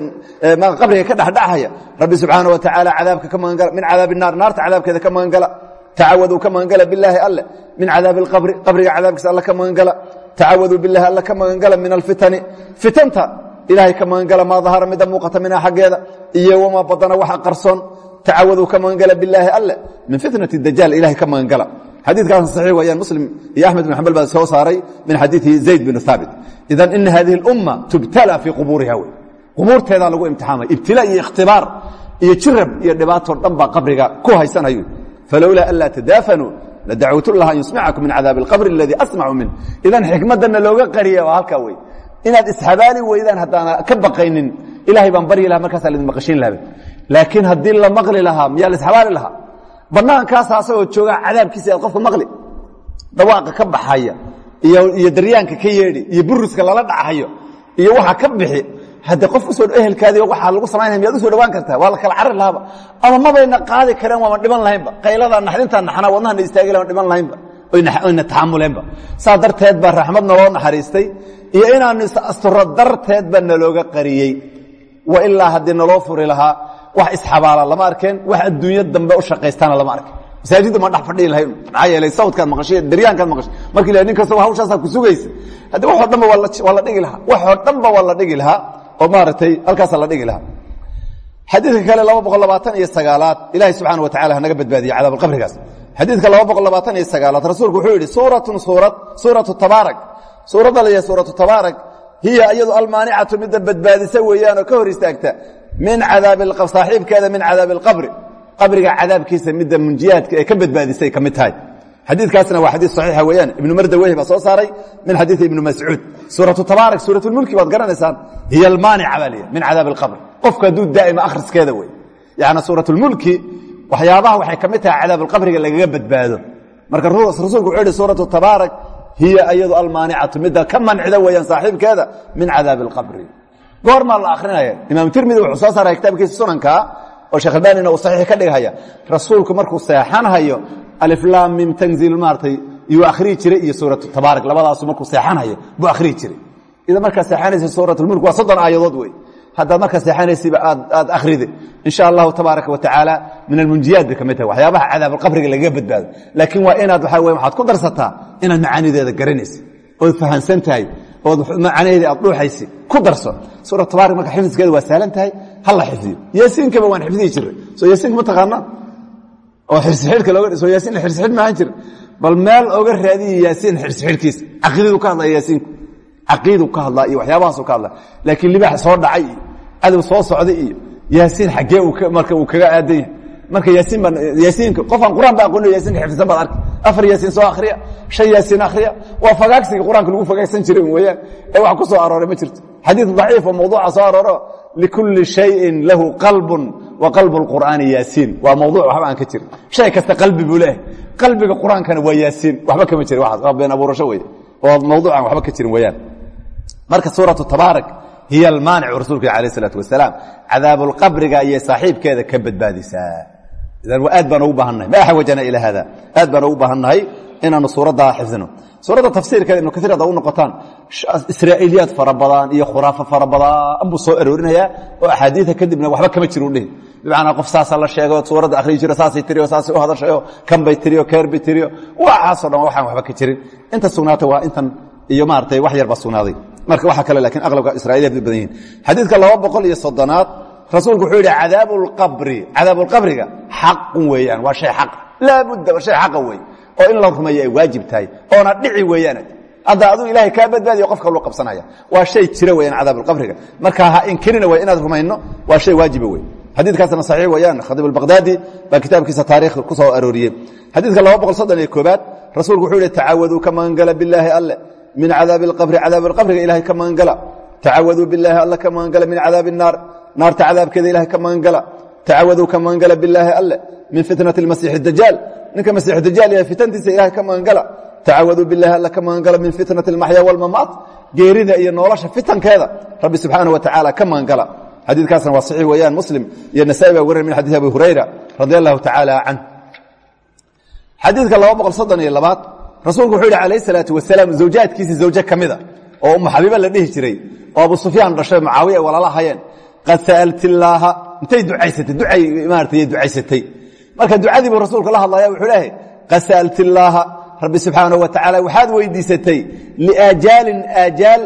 qabriga ka dhexdhacahaya rabbi subxaana wa cadaabka ka magangala min cadaabi naar naarta cadaabkeeda ka magangala tacawaduu ka magangala bilaahi alle min cadaabi alqabri qabriga cadaabkiisa alla ka magangala tacawaduu bilaahi alle ka magangala min alfitani. Fitanta ilaahay ka magangala maa dahara mida muuqata minha xaggeeda. Iyo wamaa badana waxa qarsoon. Tacawaduu ka magangala bilaahi alle. Min fitnati dajaal ilahay ka magangala xadiikaasna saxiix wayaan muslim iyo axmed bin xambal baa soo saaray min xadiii zayd bin haabit idan ina hadihi اlumma tubtala fii qubuuriha wey qubuurteedaa lagu imtixaamay. Ibtila iyo ikhtibaar iyo jirab iyo dhibaatoo dhan baa qabriga ku haysanayo. Falowlaa an laa tadaafanuu ladacwtu lah an yusmicakum min cadaabi اlqabri aladii asmacu min. Idan xikmadana looga qariya waa halkaa wey inaad isxabaali weydaan haddaana ka baqaynin. Ilahay baan baryi laha markaasaa laidin maqashin lahabe laakiin haddii la maqli lahaa miyaa la isxabaali lahaa? Banaankaasa asagoo jooga cadaabkiisa aad qofka maqli. Dawaaqa ka baxaya iyo daryaanka ka yeedhi iyo buruska lala dhacayo iyo waxa ka bixi hadde qof ku soo ehelkaadi waxaa lagu samaynaya miyaad u soo dhawaan kartaa? Waa la kala cari lahaaba. Ama mabayna qaadi kareen waama dhiman lahaynba? Qayladaa naxdintaa naxnaa wadnahana istaagi lahan dhiman lahaynba? Oyna taxamuleenba saa darteed baa raxmad naloo naxariistay iyo inaanu is-asturo darteed baa nalooga qariyey. Wa haddii naloo furi lahaa wax isxabaala lama arkeen wax adduunyo dambe u shaqaystaana lama arken masaajidda ma dhex fadhihi lahayn. Maxaa yeelay sawdkaad maqashay daryaankaad maqashay. Markii la nin kastaba hawshaasaa ku sugaysa haddi waxoo dhanba waa la dhigi lahaa. Waxoo dhanba waa la dhigi lahaa oo maaragtay halkaasaa la dhigi lahaa. Xadiidka kale laba boqol labaatan iyo sagaalaad ilahi subxaana wa tacala hanaga badbaadiye cadaab alqabrigaas xadiidka laba boqol labaatan iyo sagaalaad rasuulku wuxuu yidhi suuratun suurad suuratu tabaarak suuradda la yahay suuratu tabaarak hiya iyadu almaanicatu midda badbaadisa weeyaan oo ka hor istaagta. Min cadaabi saaxiibkeeda min cadaabi alqabri qabriga cadaabkiisa midda munjiyaadka ee ka badbaadisay ka tahay. Xadiikaasna waa xadii saxiixa weeyaan. Ibnu mardaweyh baa soo saaray min xadiii ibni mascuud. Suuratu tabaarak suuratulmulki baad garanaysaan hiy almaanica baa min cadaabi alqabr qofku hadduu daa'ima akhriskeeda wey yani suuratulmulki waxyaabaha waxay ka tahay cadaabulqabriga lagaga badbaado. Marka rasuulku wuxuu yihi suuratu tabaarak hiya iyadu almaanicatu midda ka mancida weeyaan saaxiibkeeda min cadaabi alqabri. Goormaa la akrinaya imaam tirmidi wuxuu soo saaray kitaabkiisa sunanka oo sheekh albanina uu saxiix ka dhigahaya. Rasuulku markuu seexanhayo aliflam mim tanziil maaratay yuu akhriyi jiray iyo suuratu tabaarak labadaasu markuu seexanhayo buu akhriyi jiray. Idan markaa seexanaysa suuratulmulk waa soddon aayadood wey haddaad markaa seexanaysiba aad akhride insha allahu tabaaraka wa tacaala min almunjiyaat bay ka mid tahay. Waxyaabaha cadaabulqabriga lagaga badbaado. Laakiin waa inaad waxaa wey waxaad ku darsataa inaad macaanideeda garanaysa ood fahansan tahay ood macnaheedii aad dhuuxaysi ku darso. Suura tabaarak marka xifdiskeeda waa sahlan tahay ha la xifdiyo. Yaasiinkaba waan xifdihi jiray. Soo yaasiinka ma taqaanaa oo xirsixidhka looga soo yaasiin xirsixidh maahan jira bal meel oga raadiya yaasiin xirsixidhkiisa caqiidadu ka hadlaya yaasiinku. Caqiidu ka hadlaa iyo waxyaabahaasu ka hadlaa. Laakiin libaax soo dhacay cadow soo socday iyo yaasiin xaggee marka uu kaga aadan marka yaasiin baa yaasiinka qofaan quraan ba aqooni yaasiinka xifdisan baad arki afar yaasiin soo akhriya shan yaasiin akhriya. Waa fagaagsiga qur'aanka lagu fagaagsan jiray weeyaan. Ee wax ku soo arooray ma jirto. Xadiid daciif oo mawduuca soo arooro likulli shayin lahu qalbun wa qalbu lqur'aani yaasiin. Waa mawduuc waxba aan ka jirin. Shay kasta qalbi buu leeyahay. Qalbiga qur'aankana waa yaasiin. Waxba kama jirin. Waxaas waa been abuurasho weeye oo hiy almaanicu rasuulka alayh isalaatu wasalaam. Cadaabulqabriga ayay saaxiibkeeda ka badbaadisaa. Aad baan ugu baahannahay ma axwajana ilaa hada aad baan ugu baahannahay inaanu suuraddaa xifdino. Suuradda tafsiirkeeda ibnu kaiir hadda u noqotaan israa'iiliyaad fara badan iyo khuraafo fara badan buu soo aroorinayaa oo axaadiia kadibna waxba kama jiru dhihi. Bimacnaa qof saasa la sheego suuradda akhriyi jiro saasay tiriyo saasay u hadashayo kanbay tiriyo keerbay tiriyo. Waxaasoo dhan waxaan waxba ka jirin. Inta sugnaatay waa marka waxa kale lakiin aqlabka israiliyaad bay badan yihiin xadiidka laba boqol iyo soddonaad rasuulku wuxuu yidhi cadaabu lqabri cadaabulqabriga xaqun weeyaan waa shay xaq laabudda waa shay xaqa wey oo in la rumeeyo ay waajib tahay oona dhici weeyaan hadda aduu ilaahay kaa badbaadiyo qofka loo qabsanaya. Waa shay jira weyaan cadaabulqabriga marka ha inkirina way inaad rumayno waa shay waajiba wey xadiidkaasna saxiix weeyaan khadiib albaqdaadi baa kitaabkiisa taarikh ku soo arooriyey. Xadiidka laba boqol soddon iyo koobaad rasuulku wuxuu yihi tacawaduu ka magangala bilaahi alle min cadaabi alqabri cadaab alqabriga ilahay ka magangala tacawaduu bilaahi alle ka magangala min cadaabi الnaar naarta cadaabkeeda ilahay ka magangala tacawaduu ka magangala bilaahi alle min fitnati اlmasiix اdajaal ninka masiix dajaal yahay fitantiisa ilahay ka magangala tacawaduu bilahi alle ka magangala min fitnati اlmaxya wاlmamaat geerida iyo nolosha fitankeeda rabbi subxaanaه wa tacaala ka magangala xadiidkaasna waa saxiix weeyaan muslim iyo nasa'i baa warinay min xadiis abi hurayra radi allahu tacaala canh xadiidka laba boqol soddon iyo labaad rasuulku wuxuu yidhi calayh salaatu wasalaam zawjaadkiisii zawjo ka mida oo umu xabiiba la dhihi jiray oo abu sufyaan dhashay mucaawiya ay walaala hayeen qad sa'alti intay ducaysatay ducay maaratay ducaysatay. Marka ducadii buu rasuulka la hadlaya wuxuu leehay qad sa'alti illaaha rabbi subxaanahu wa tacaala waxaad weydiisatay liaajaalin aajaal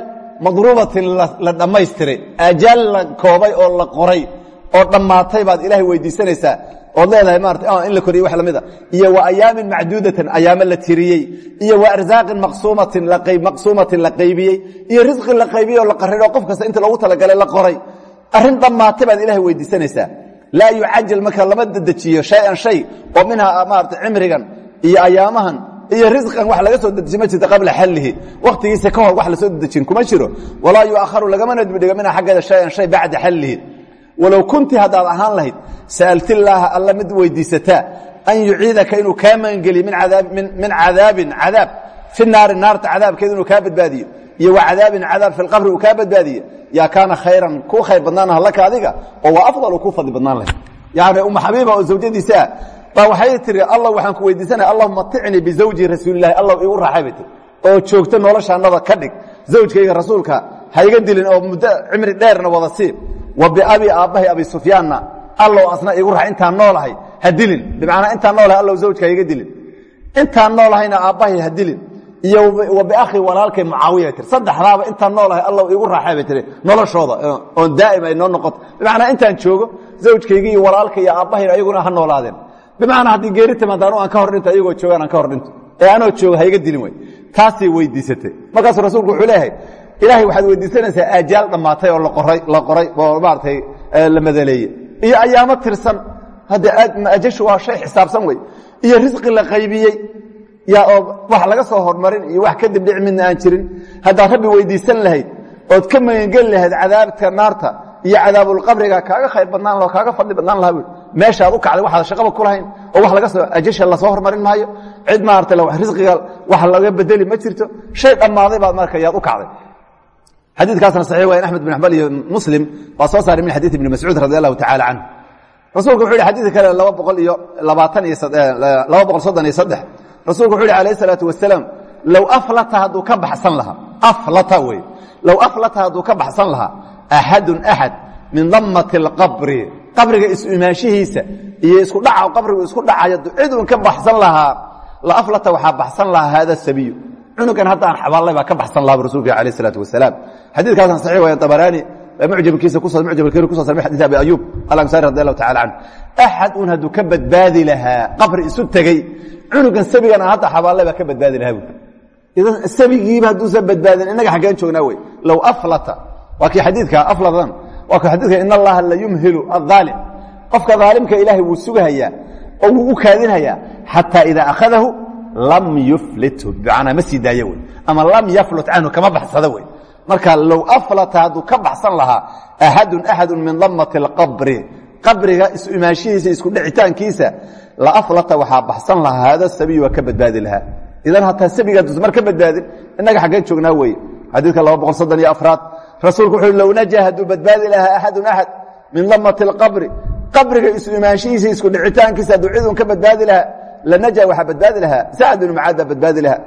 madruubatin la dhammaystiray aajaal la koobay oo la qoray oo dhammaatay baad ilaahay weydiisanaysaa ood leedahay maarata in la koriye wax lamida iyo wa ayaamin macduudatan ayaamo la tiriyey. Iyo wa arsaaqin maqsuumatin maqsuumatin la qaybiyey. Iyo risqin la qaybiyey la qariro qof kasta inta loogu talagalay la qoray. Arrin dhammaatay baad ilahay weydiisanaysaa laa yucajal marka lama dedejiyo shay-an shay oo minhaa maarata cimrigan iyo ayaamahan iyo risqan wax laga soo dedeji ma qabla xallihi. Wakhtigiisa ka hor wax la soo dedejin kuma jiro. Walaa yuakharu lagamana dibdhigo minha xaggeeda shayan shay bacda xallihi walow kunti haddaad ahaan lahayd sa'altillaaha alla mid weydiisataa an yuciidaka inuu kaa magangeliyo min cadaabin cadaab fi naari naarta cadaabkeeda inuu kaa badbaadiyo iyo wa cadaabin cadaab fi lqabri uu kaa badbaadiyo yaa kaana khayran kuu khayr badnaanaha laka adiga oo waa afdal kuu fadli badnaan lahayd. Yani uma xabiiba oo zawjadiisa ah baa waxay tiri allah waxaan ku weydiisanaya allahuma ticnii bizawji rasuulilahi allah igu raaxay bay oo joogto noloshaannada ka dhig zawjkayga rasuulka hayga dilin oo muddo cimri dheerna wada sii wa biabi aabbahay abi sufyaanna allow asna igu raax intaan noolahay ha dilin. Bimacnaa noolahay allow zawjka hayga dilin. Intaan noolahayna aabbahay ha iyo wa biakhi walaalkay mucaawiya tir saddexdaaba intaan noolahay allow igu raaxay bay tiri. Noloshooda oon daa'im ay noqoto bimacnaa intaan joogo zawjkayga iyo walaalka iyo aabbahay ayaguna ha noolaadeen bimacnaa haddii geeri timaado anu aan ka hor dhinto ayagoo joogaan aan ka hor dhinto. Ee anoo jooga hayga dilin wey taasay weydiisatay markaasuu rasuulku wuxuu ilaahay waxaad weydiisanaysaa aajaal dhammaatay oo la qoray oo maaratay la madaleeye iyo ayaamo tirsan. Hadde ajashu waa shay xisaabsan wey. Iyo risqi la qaybiyey. Yaa oo wax laga soo hormarin iyo wax kadib dhic midna aan jirin. Haddaad rabbi weydiisan lahayd ood ka magangeli lahayd cadaabta naarta iyo cadaabulqabriga kaaga khayr badnaan laha kaaga fadli badnaan laha buui u kacday waxaad shaqaba ku lahayn oo wax laga soo ajasha la soo hormarin maayo. Cid maarata risqiga wax laga bedeli ma jirto. Shay dhammaaday baad marka yaad u kacday xadiikaasna saxiix wayan axmed bin xambal iyo muslim waa soo saaray min xadiid ibni mascuud radi allahu tacala canhu rasuulku wuxu yhi xadiidka kale laba boqol iyo labaatan iyo laba boqol soddon iyo saddex. Rasuulku wuxu yhi alayh isalaatu wasalaam low aflata hadduu ka baxsan lahaa. Aflata wey low aflata hadduu ka baxsan lahaa axadun axad min damati alqabri qabriga isu imaanshihiisa iyo isku dhaca qabrigu isku dhacayo cidun ka baxsan lahaa. La aflata waxaa baxsan lahaa hada sabiyu cunugan haddaan xabaallay baa ka baxsan lahaa rasuulka alayh isalaatu wasalaam. Xadiidkaasna saxiix wayan tabaraani mucjamkiisa mucjamkiina kuso sarmay xadiis abi ayuub alansaari radi allahu tacala canhu axad un hadduu ka badbaadi lahaa qabri isu tegey cunugan sabigana hadda xabaallay baa ka badbaadi lahaa idan sabigiiba hadduusan badbaadin innaga xaggeen joognaa wey low aflata waa kii xadiidka afladan waa kii xadiidka in allaha la yumhilu aaalim qofka aalimka ilaahay wuu sugahayaa oo wuu u kaadinhayaa xataa idaa akhadahu lam yuflithu bimacnaa ma sii daayo wey. Ama lam yaflut canhu kama baxsado wey. Marka low aflata hadduu ka baxsan lahaa axadun axadu min damati alqabri. Qabriga isu imaanshihiisa isku dhicitaankiisa la aflata waxaa baxsan lahaa hada sabiy waa ka badbaadi lahaa. Idan hataa sabiga haduusan mar ka badbaadin innaga xaggeen joognaa weeye xadiidka laba boqol soddon iyo afraad. Rasuulku wuxu low najaa hadduu badbaadi lahaa axadun axad min damati alqabri. Qabriga isu imaanshihiisa isku dhicitaankiisa hadduu cidun ka badbaadi lahaa lanajaa waxaa badbaadi lahaa sacd bnu mucaad baa badbaadi lahaa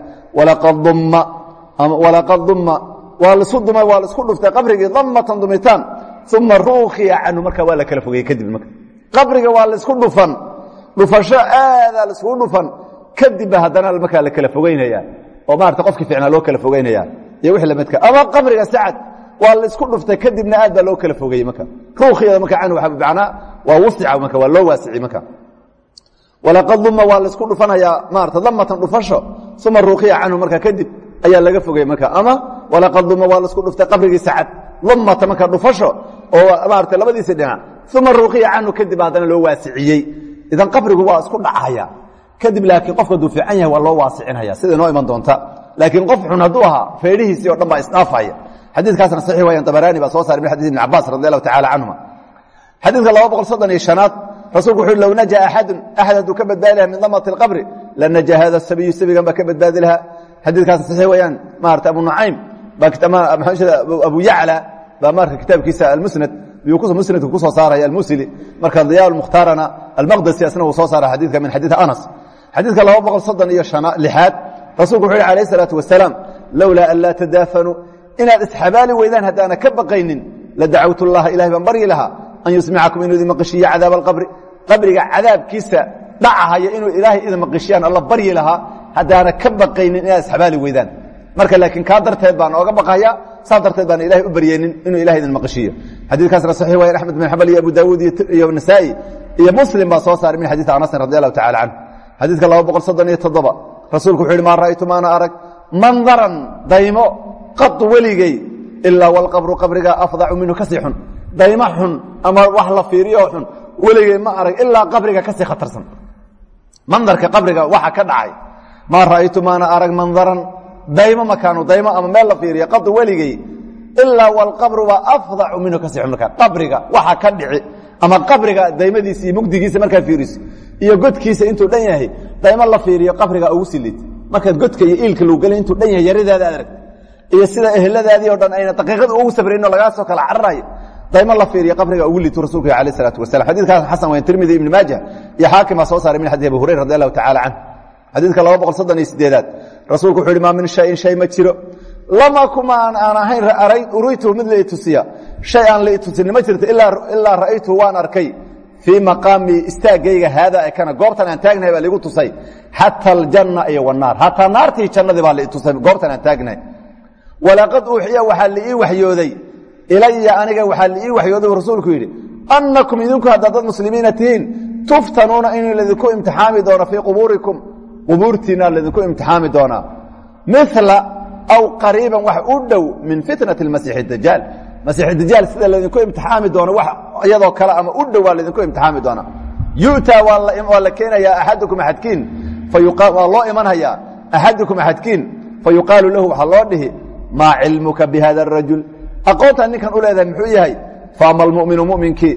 walaqad dumma waa lisu dumay waa la isku dhuftay qabrigii damatan dumitaan uma ruukiya canhu marka waa la kala fogeyey kadib marka qabriga waa la isku dhufan dhufasho aadaa laiskugu dhufan kadibba haddana markaa la kala fogeynaya oo maarata qofkii ficnaa loo kala fogeynaya iyo wixii lamidka ama qabriga sacad waa la isku dhuftay kadibna aad baa loo kala fogeeyey marka ruukhiyada marka canhu waa macnaa walaqad duma waa la isku dhufanayaa maarata damatan dhufasho uma ruukiya canhu marka kadib ayaa laga fogey marka ama walaqad duma waa la isku dhuftay qabrigii sacad damata marka dhufasho oo maarata labadiisi dhinac uma ruukiya canhu kadib haddana loo waasiciyey. Idan qabrigu waa isku dhacaya. Kadib laakiin qofka hadduu fiican yahay waa loo waasicinaya sida inoo iman doonta. Laakiin qof xun hadduu ahaa feedhihiisii o dhan baa isdhaafaya. Xadiikaasna saxiix wayan dabaraani baa soo saaray min xadis ibn cabaas radi allahu tacala canhuma xadiidka laba boqol soddon iyo shanaad rasuulku wuxu low najaa axadun axad hadduu ka badbaadi laha min damati alqabri lanajaa hada sabiyu sabigan baa ka badbaadi lahaa. Xadiikaasna saxiix wayaan maarata abu nucaym abu yacla baa marka kitaabkiisa almusnad musnadka ku soo saaraya almusili marka diya mukhtaarana almaqdasi asna uu soo saara xadiika min xadiii anas. Xadiidka laba boqol soddon iyo lixaad rasuulku wuxu yhi alayh isalaatu wasalaam lowlaa an laa tadaafanuu inaad isxabaali weydaan haddaana ka baqaynin la dacawtu llaha ilahay baan baryi lahaa an yusmicakum inuu idin maqishiyo cadaab alqabri qabriga cadaabkiisa dhacahaya inuu ilaahay idin maqishiyaan alla baryi lahaa haddaana ka baqaynin inaad isxabaali weydaan. Marka laakiin kaa darteed baan ooga baqaya saa darteed baan ilahay u baryeynin inuu ilahay idin maqishiyo xadiikaasna saxiix wayan axmed bin xambal iyo abu daawuud iyo nasaa'i iyo muslim baa soo saaray min xadiii anasin radi allahu tacala canhu xadiidka laba boqol soddon iyo toddoba rasuulku wuxu yhi maa ra'aytu maana arag mandaran daymo qad weligey ilaa walqabru qabriga afdacu minhu ka sii xun daymo xun ama wax la fiiriyo xun weligey ma arag ilaa qabriga ka sii khatarsan. Mandarka qabriga waxa ka dhacay. Maa ra'aytu maana arag mandaran. Daymo makaanu daymo ama meel la fiiriyo qad weligey ilaa walqabru baa afdacu minhu ka sii xun markaa qabriga waxa ka dhici ama qabriga daymadiisa iyo mugdigiisa markaad fiiriso. Iyo godkiisa intuu dhan yahay daymo la fiiriyo qabriga ugu silid markaad godka iyo iilka lagu gelin intuu dhan yahay yaridaada aad arag iyo sida eheladaadii o dhan ayna daqiiqada ugu sabrayno lagaasoo kala cararayo daymo la fiiriyo qabriga ugu liitu rasulku alayh salaatu wasalam xadidkaas xasan wayn tirmidi ibni maaja iyo xaakim baa saaray min xadii abu hurayra radi allahu tacala canh xadiidka laba rasuulku wuxu uhi maa min shayin shay ma jiro. Lama kumaan aan ahayn uruytu mid la itusiya shay aan la itusin ma jirto ilaa ra'aytu waan arkay. Fii maqaami istaagayga haada e kana goobtan aan taagnahay baa ligu tusay. Xata aljanna iyo wanaar hataa naartii jannadii baa laitusay goobtan aan taagnahay. Walaqad uuxiya waxaa liii waxyooday ilaya aniga waxaa liii waxyooday rasuulku yidhi annakum idinku haddaad dad muslimiina tihiin tuftanuuna in laydinku imtixaami doono fii qubuurikum. Qubuurtiina laydinku imtixaami doonaa. Mila aw qariiban wax u dhow min fitnati masiixi dajaal masiix dajaal sida laydinku imtixaami doono wax iyadoo kale ama u dhow waa laydinku imtixaami doonaa. Yu'taa waa la keenayaa axadukum axadkiin waa loo imanhayaa axadukum axadkiin fa lahu waxaa loo dhihi maa cilmuka bihada arajul aqoontaan ninkan u leedahay muxuu yahay faama almuminu muminkii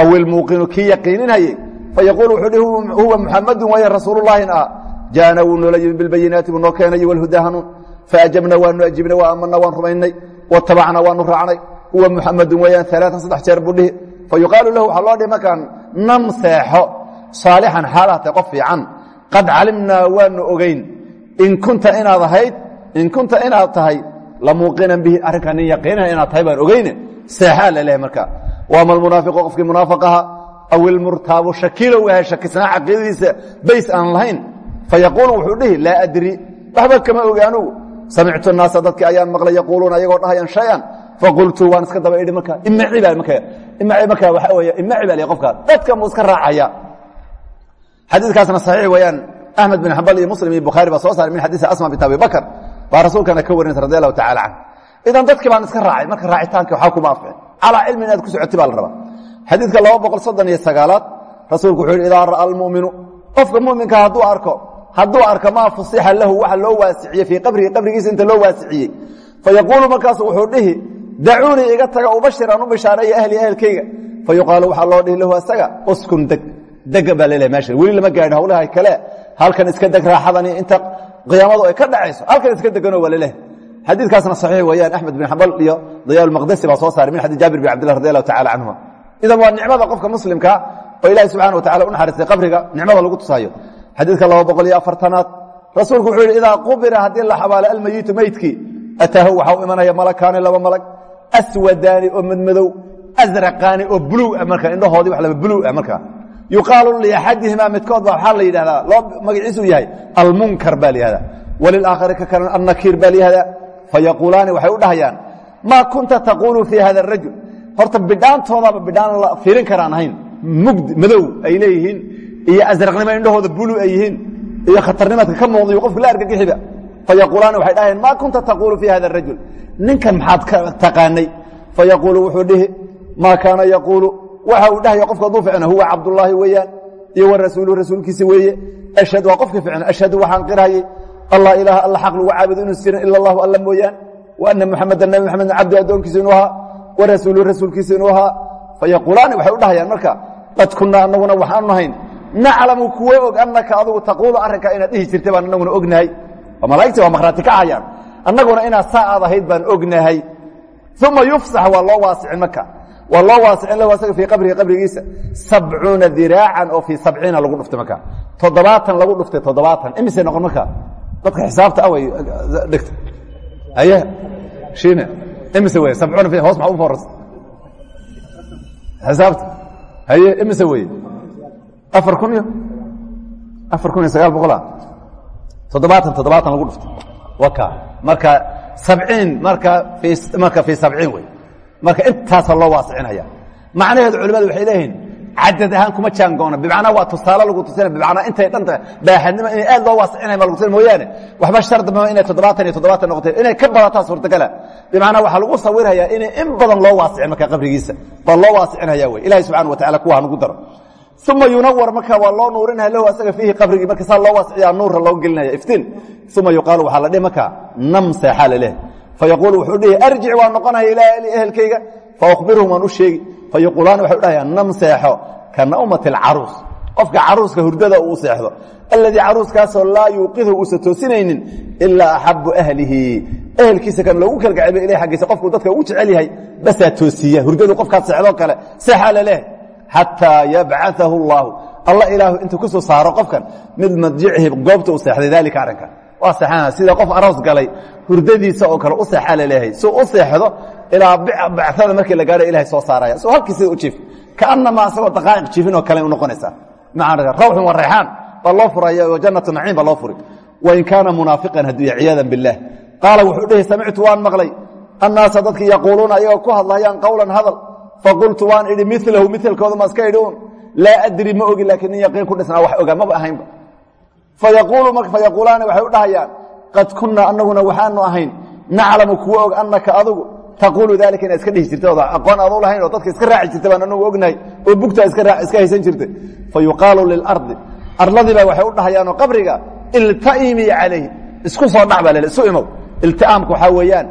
aw ilmuuqinu kii yaqiininhayey fayaquulu wuxuu dhihi huwa muxamadun waaya rasuulullaahin ah jaana wuu noola yimi bilbayinaati buu noo keenay walhudaa hanuun faajabna waanu ajibnay wa aamana waan rumaynay watabacna waanu raacnay huwa muxamadun weyaan alaaan saddex jeer buu dhihi fa yuqaalu lahu waxaa loo dhihi markaan nam seexo saalixan xaalaatay qof fiican qad calimnaa waanu ogeyn in kunta inaad ahayd in kunta inaad tahay lamuuqinan bihi arrinkaa nin yaqiinana inaad tahay baan ogeyne seexaa la lehay marka waama almunaafiqu qofkii munaafiqaha aw ilmurtaabu shakiilow ahay shakisnaa caqiidadiisa bays aan lahayn. Fayaquulu wuxuu dhihi laa adri. Waxba kama ogi anugu samictu naasa dadkii ayaan maqlay yaquuluuna ayagoo dhahayan shayan. Faqultu waan iska daba idhi marka imaci baa marka imaci marka waxa weeye imaci baa lihi qofkaas dadka muu iska raacaya. Xadiidkaasna saxiix weeyaan. Axmed bin xambal iyo muslim iyo bukhaari baa soo saaray min xadiisi asma bint abi bakr baa rasuulkana ka warinaysa radi allahu tacala canhu idan dadkii baan iska raacay marka raacitaanki waxaa kuma afcin calaa cilmi inaad ku socoti baa la rabaa. Xadiidka laba boqol soddon iyo sagaalaad rasuulku wuxuu yidhi idaa ra'a almu'minu qofka mu'minka hadduu arko hadduu arko maa fusixa lahu waxa loo waasiciyey fii qabrihi qabrigiisa inta loo waasiciyey. Fayaquulu markaasu wuxuu dhihi dacuunii iga taga ubashir aan u bishaareeyo ahli ehelkayga. Fa yuqaalu waxaa loo dhihi lahu asaga uskun deg dega baa lelehay meeshan weli lama gaadhin hawlaha kale halkan iska deg raaxadani inta qiyaamadu ay ka dhacayso. Halkan iska deganoo waa lelehay xadiidkaasna saxiix weeyaan. Axmed bin xambal iyo dayaal maqdesi baa soo saaray min xadiis jaabir bin cabdillah radi allahu tacala canhuma idan waa nicmada qofka muslimka oo ilahi subxana wa tacala u naxariistay qabriga nicmada lagu tusaayo. Xadiidka laba boqol iyo afartanaad rasuulku wuxuu yidhi idaa qubira haddii la xabaalo almayitu meydkii ataahu waxaa u imanaya malakaani laba malag aswadaani oo madmadow asraqaani oo buluug ah marka indhahoodii wax laba buluug ah marka yuqaalu liaxadihimaa midkood waxaa la yidhahdaa loo magaciisuu yahay almunkar baa la yihahdaa walilaakhari ka kalena annakiir baa la yihahdaa fayaquulaani waxay u dhahayaan maa kunta taquulu fii hada arajul horta bidhaantoodaba bidhaan la firin karaan ahayn mugdi madow ay leeyihiin iyo asraqnimo indhahooda bulu ay yihiin iyo khatarnimadka ka muuqda iyo qofka la argagixiba fayaquulaani waxay dhahayaan maa kunta taquulu fii hada arajul ninkan maxaad taqaanay fayaquulu wuxuu dhihi maa kaana yaquulu waxa uu dhahaya qofka hadduu ficna huwa cabdullaahi weeyaan. Iyo wa rasuulu rasuulkiisa weeye. Ashhad waa qofkii ficna. Ashhadu waxaan qirhayay allah ilaaha alla xaq lagu caabudo inuus jirin ila allahu alla mooyaan. Wa ana muxameda nabi maxamedna cabdi addoonkiisa inuu ahaa. Wa rasuulu rasuulkiisa inuu ahaa. Fayaquulaani waxay u dhahayaan marka qad kunaa anaguna waxaanu nahayn naclamu kuwo og annaka adugu taquulu arrinkaa inaad dhihi jirtay baan anaguna ognahay. Malaigti waa makhraati kacayaan annaguna inaad saa aad ahayd baan ognahay. Uma yufsax waa loo waasicin marka waa loo waasicin lahu asaga fii qabrihi qabrigiisa. Sabcuuna diraacan oo fii sabciina lagu dhuftay marka. Toddobaatan lagu dhuftay toddobaatan. Imise noqon marka. Dadka xisaabta away dhigta. Aye? Shiine. Imise wey sabcuuna hoos maxaa u foras xisaabta. Haye imise wey afar kun iyo afar kun iyo sagaal boqola toddobaatan toddobaatan lagu dhuftay waka. Marka sabciin marka marka fii sabciin wey marka intaasa loo waasicinaya macnaheedu culimadu waxay leeyihiin cadad ahaan kuma jaangoona. Bimacnaa waa tusaale lagu tusina bimacnaa intay dhanta baaxadnimo inay aad loo waasicinay ma lagu tusina mooyaane. Waxba shardi ma inay toddobaatan iyo toddobaatan noqotay. Inay ka badataa suurtagala. Bimacnaa waxaa lagu sawirhayaa inay in badan loo waasicin marka qabrigiisa. Baa loo waasicinaya wey ilahi subxana wa tacala kuwa hanugu daro. Uma yunawar marka waa loo nuurinaya lahu asaga fiihi qabrigii. Marka saa loo waasiciyaa nuura loo gelinaya iftiin. Uma yuqaalu waxaa la dhihi marka nam seexaa laleh fayaquulu wuxuu dhihi arjic waa noqonaya ilaa ehelkayga faukbirhum waan u sheegi fayaqulaani waxay u dhahayaan nam seexo ka nawmati alcaruus qofka caruuska hurdada uu seexdo alladii caruuskaasoo laa yuuqidhu uusa toosinaynin ilaa axabu ahlihi ehelkiisa kan loogu kalgacayba ilah aggiisa qofkuu dadka ugu jecel yahay basaa toosiya hurdadu qofkaas seexdoo kale seexaa laleh xataa yabcaahu اllahu alla ilaahu intuu ku soo saaro qofkan mid madjicihi goobta uu seexday daalika arrinka waa seexanaa sida qof aroos galay hurdadiisa oo kale u seexaa la leeyahay suu u seexdo ilaa bacada markii la gaadho ilahay soo saaraya. Soo halkii sida u jiif kaanamaa asagoo daqaa'iq jiifin oo kale u noqonaysaa. Maca rawxun wa rayxaan baa loo furaya oo jannatu naciim baa loo furi wain kaana munaafiqan hadduu ya ciyaadan biاllah qaala wuxuu dhihi samictu waan maqlay. Annaasa dadki yaquuluuna ayagoo ku hadlayaan qowlan hadal. Faqultu waan idhi milahu milkooda ma iska idhi un laa adri ma ogi laakiin nin yaqiin ku dhisnaa wax ogaa maba ahaynba fayaquulaani waxay u dhahayaan qad kunaa anaguna waxaanu ahayn naclamu kuwa og anaka adugu taquulu dalika inaad iska dhihi jirta ood aqoon aad u lahayn oo dadka iska raaci jirta baan anagu ognahay oo bugtaa iska haysan jirta fayuqaalu lilardi arladiiba waxay u dhahayaanoo qabriga iltaimii calayhi isku soo dhac baa lele isu imow iltiaamka waxaa weeyaan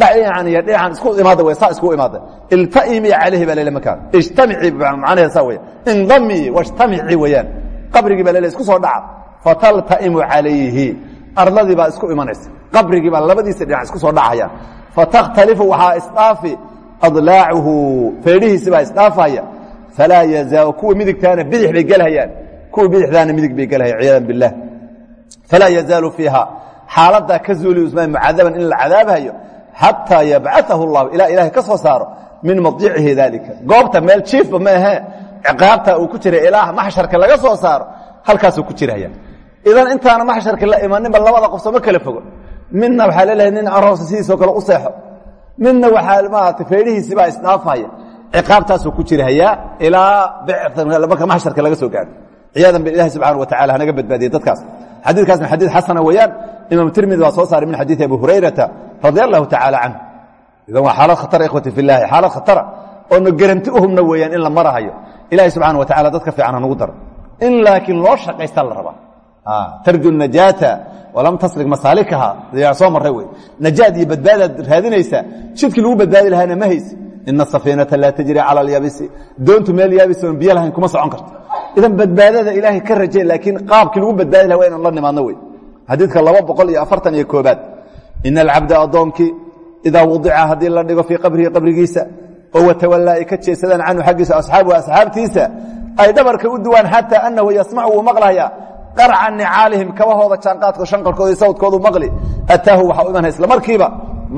dhacan iyo dhican isku imaada wey saa isku imaada iltaimii calayhi baa lele markaa ijtamicii macnaheeda saa weya indamii wajtamicii weeyaan qabrigii baa lele isku soo dhaca fataltaimu calayhi. Arladii baa isku imanaysa. Qabrigii baa labadiisa dhinac isku soo dhacayaan fatakhtalifu waxaa isdhaafi adlaacuhu feedhihiisi baa isdhaafaya. Falaa yazaa kuwa midigtaana bidix bay gelhayaan kuwa bidixdaana midig bay gelhayaan ciyadan bilah falaa yazaalu fiiha xaaladaa ka zuuli usmaan mucadaban in la cadaabhayo xataa yabcaahu اllahu ilaa ilahay ka soo saaro min madjicihi daalika. Goobta meel jiifba ma ahee ciqaabta uu ku jira ilaah maxsharka laga soo saaro halkaasuu ku jiraya idan intaana maxsharka la imaninba labada qof sooma kala fogo. Midna waxaa lelehay nin aroosa sidiisoo kale u seexo. Midna waxaa maarata feedhihiisi baa isdhaafaya. Ciqaabtaasuu ku jirhayaa ilaa marka maxsharka laga soo gaaro ciyaadan bilahi subxana wa tacala hanaga badbaadiye dadkaas. Xadiikaasna xadiid xasana weeyaan. Imaam tirmidi waa soo saaray min xadiidi abi hurayrata radi allahu tacaala canhu. Idan waa xaalad khatara ikhwati fi llahi xaalad khatara oona garanti uhubna weeyaan in la marahayo. Ilahi subxana wa tacala dadka fiican hanugu daro. In laakiin loo shaqaysta la rabaa tarju najaata walam taslig masaalikaha. Yaa soo maray wey. Najaad iyo badbaadaad raadinaysaa jidkii lagu badbaadi lahaana ma haysi. Ina safiinata laa tajri cala alyabisi doontu meel yaabis oon biyo lahayn kuma socon karto. Idan badbaadada ilaahay ka raje laakiin qaabkii lagu badbaadi laha wa inaan la nimaadno wey. Xadiidka laba boqol iyo afartan iyo koobaad ina alcabda addoonkii idaa wadica haddii la dhigo fii qabrihi qabrigiisa oo watawallaa ay ka jeesadaan canhu xaggiisa asxaabuhu asxaabtiisa ay u qarca nicaalihim kabahooda jaanqaadko shanqalkooda sawdkoodu maqli. Ataahu waxaa u imanhaya isla markiiba.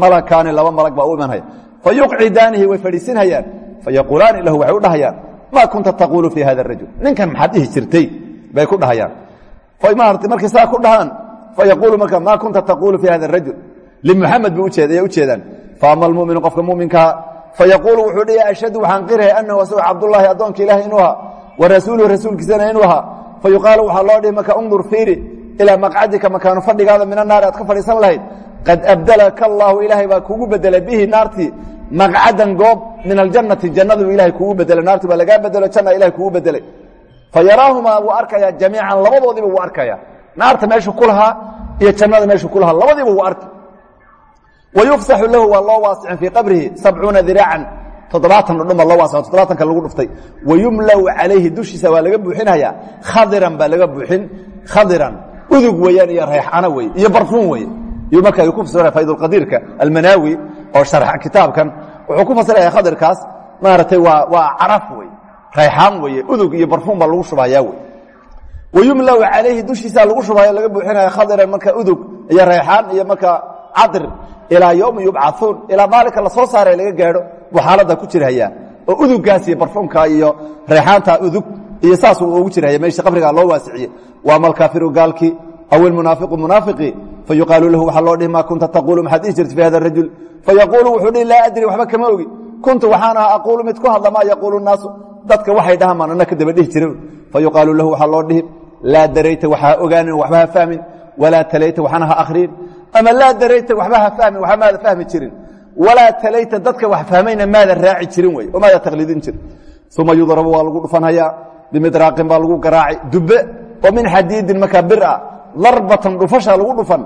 Malakaani laba malag baa u imanhaya fayuqcidaanihi way fadhiisinhayaan fayaquulaani lahu waxay u dhahayaan maa kunta taquulu fii hada arajul ninkan maxaad dhihi jirtay? Bay ku dhahayaan. Maarata markay saa ku dhahaan fayaquulu marka maa kunta taquulu fii hada arajul limuxamed bay ujeed ayay u jeedaan. Faama almuminu qofka muminkaa fayaquulu wuxuu dhihi ashhadu waxaan qiraya anahu asagu cabdullaahi addoonka ilaahi inuu ahaa wa rasuuluhu rasuulkiisana inuu ahaa fayuqaalu waxaa loo dhihi marka undur fiiri ilaa maqcadika makaanu fadhigaada min anaari aad ka fadhiisan lahayd qad abdalaka allaahu ilaahay baa kugu bedelay bihi naartii maqcadan goob min aljannati jannadu ilahay kugu bedelay naartii baa lagaa bedelo janna ilahay kugu bedelay fa wuu arkayaa jamiican labadoodiiba wuu arkaya naarta meeshu ku iyo jannada meeshu ku labadiiba wuu arki wa lahu waa loo waasicin fii qabrihi sabcuuna diraacan toddobaatan dhudhuma loo waasao toddobaatanka lagu dhuftay. Wayumlaw calayhi dushiisa waa laga buuxinayaa khadiran baa laga buuxin. Khadiran udug weeyaan iyo rayxano wey iyo barfuun wey iyuu marka ku fasiraya faydulqadiirka almanaawi oo sharxa kitaabkan wuxuu ku fasiraya khadirkaas maaragtay waa waa caraf wey rayxaan weeye udug iyo barfuun baa lagu shubayaa wey wayumlaw calayhi dushiisaa lagu shubaya laga buuxinaya khadiran marka udug iyo rayxaan iyo marka cadir ilaa yowmi yubcauun ilaa maalinka la soo saara laga gaadho buu xaalada ku jirhayaa oo udugaas iyo barfuumka iyo reexaanta udug iyo saasuu ugu jirhaya meesha qabrigaa loo waasiciye. Waa malkaafiru gaalkii aw ilmunaafiqu munaafiqii fayuqaalu lahu waxaa loo dhihi maa kunta taquulu? Maxaad dhihi jirta fi hada rajul. Fayaquulu wuxuu dhihi laa adri waxba kama ogi. Kuntu waxaan ahaa aquulu mid ku hadla maa yaquulu naasu dadka waxay dhahaan baan anna ka daba dhihi jira fa yuqaalu lahu waxaa loo dhihi laa darayta waxaa ogaanin waxba ha fahmin. Walaa talayta waxna ha akhriin. Ama laa darayta waxba ha fahmin waxba maada fahmi jirin walaa talayta dadka wax fahmayna maada raaci jirin wey oo maada taqliidin jirin. Uma yudrabu waa lagu dhufanhayaa bimidraaqin baa lagu garaaci dube oo min xadiidin markaa bir ah darbatan dhufasha lagu dhufan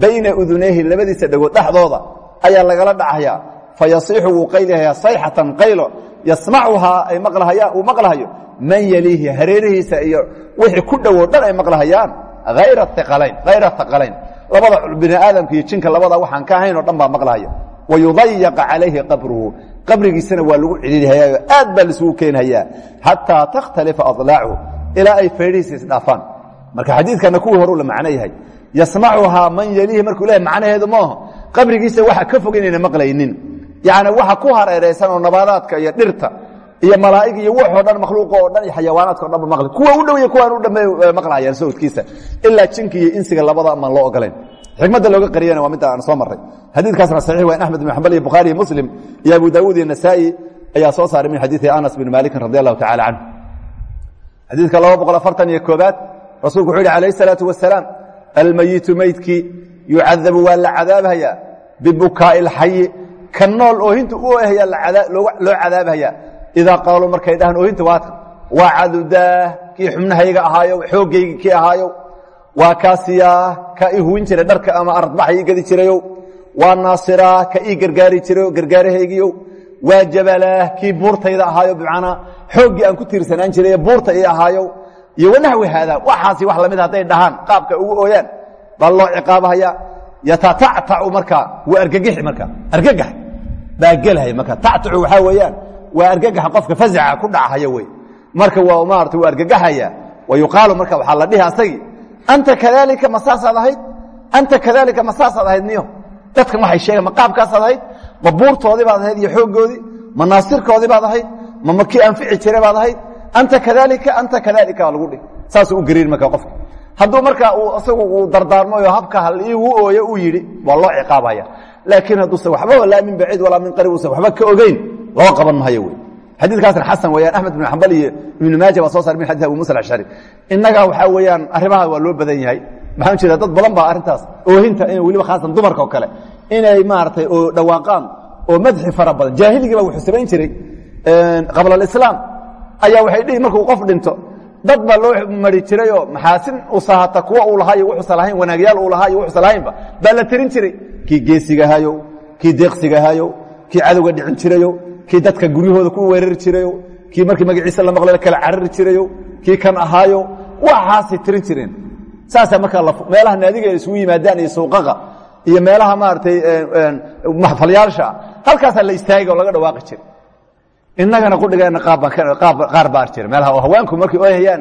bayna udunayhi labadiisa dhagood dhexdooda ayaa lagala dhacayaa. Fayasiixu wuu qaylihayaa sayxatan qaylo yasmacuhaa ay uu maqlahayo man yaliihi hareerihiisa iyo wixii ku dhowo dhan ay maqlahayaan hayra haqalayn labada bini aadamka iyo jinka labada waxaan ka ahayn wayudayaqa calayhi qabruhu qabrigiisana waa lagu cidhiidhayaa aad baa laisugu keenhayaa xataa takhtalifa adlaachu ilaa ay feedhihiisa isdhaafaan marka xadiidkana kuwii horu la macno yahay yasmacuhaa man yaliihi markuu lehay macnaheedu maaho qabrigiisa waxa ka fog inayna maqlaynin yacni waxa ku hareeraysan oo nabaadaadka iyo malaa'ig iyo waxoo dhan makhluuqa oo dhan iyo xayawaanaadka o dhan ba maqli kuwa u dhow iyo kuwaan u dhambe maqlahayaan sawdkiisa ilaa jinka iyo insiga labada amaan loo ogolayn xikmadda looga qariyana waa midda aan soo marray. Xadiidkaasna saxiix waa in axmed bin xambal iyo bukhaari iyo muslim iyo abu daawuud iyo nasaa'i ayaa soo saaray min xadiidi anas bin maalikin radi allahu tacala canhu xadiidka laba boqol afartan iyo koobaad rasuulku wuxuu yihi calayh isalaatu wasalaam almayitu meydkii yucadabu waa la cadaabhayaa bibukaa'i alxayi ka nool oohinta u ohaya loo cadaabhayaa. Idaa qaaluu markay dhahaan oohinta waa cadudaah kii xubnahayga ahaayo xooggayga kii ahaayo waa kaasiyaa ka ii jiray dharka ama aradbaxa ii gadi jirayow waa naasiraa ka ii gargaari jirayo gargaarahaygiyo waa jabalaah kii buurtayda ahaayo bimacnaa xooggii aan ku tiirsanaan jiray buurta ii ahaayo. Iyo wanaxwi haada waxaasi wax la mid hadday dhahaan qaabka ugu ooyaan baa loo ciqaabahaya. Yatatactacu markaa waa argagixi markaa argagax baa gelhaya marka. Tactacu waxaa weeyaan waa argagaxa qofka fazaca ku dhachaya wey. Marka waa maarata waa argagaxaya wa marka waxaa la dhihi asagii anta kadaalika ma saasaad ahayd anta kadaalika ma saasaad ahayd niyo dadkan waxay sheegaan ma qaabkaasaad ahayd ma buurtoodii baad ahayd iyo xooggoodii ma naasirkoodii baad ahayd ma makii anfici jiray baad ahayd anta kadaalika anta kadaalika baa lagu dhihi saasuu u gariir marka qofka hadduu markaa uu isagu uu dardaarmayo habka hal iigu ooyo uu yidhi waa loo ciqaabaya laakiin hadduusan waxbaba laa min baciid walaa min qarib usan waxba ka ogeyn loo qaban mahayo wey xadiikaasna xasan weyaan axmed bin xambal iyo ibnu maaja baa soo saar min xadis abu musa alashcari innaga waxaa weeyaan arrimaha waa loo badan yahay. Maxaan jeeda dad badan baa arrintaas oohinta in weliba khaasan dumarka oo kale inay maaragtay oo dhawaaqaan oo madxi fara badan. Jaahiligii baa wuxuu samayn jiray qabla alislaam. Ayaa waxay dhihi markuu qof dhinto dad baa loo mari jirayoo maxaasin usahata kuwa uu lahaa iyo wuxuusan lahayn wanaagyaal uu lahaa iyo wuxuusan lahaynba baa la tirin jiray. Kii geesiga ahayow kii deeqsiga ahayow kii cadowga dhicin jirayo kii dadka guryahooda ku weerari jirayo kii markii magaciisa la maqla kala carari jirayo kii kan ahaayo waxaasay tirin jireen. Saasaa markaa meelaha naadiga isugu yimaadaan iyo suuqaqa iyo meelaha maaragtay maxfalyaalsha halkaasaa la istaagay oo laga dhawaaqi jiray. Innagana qudhigeena qaar baar jira meelaha haweenku markay oyhayaan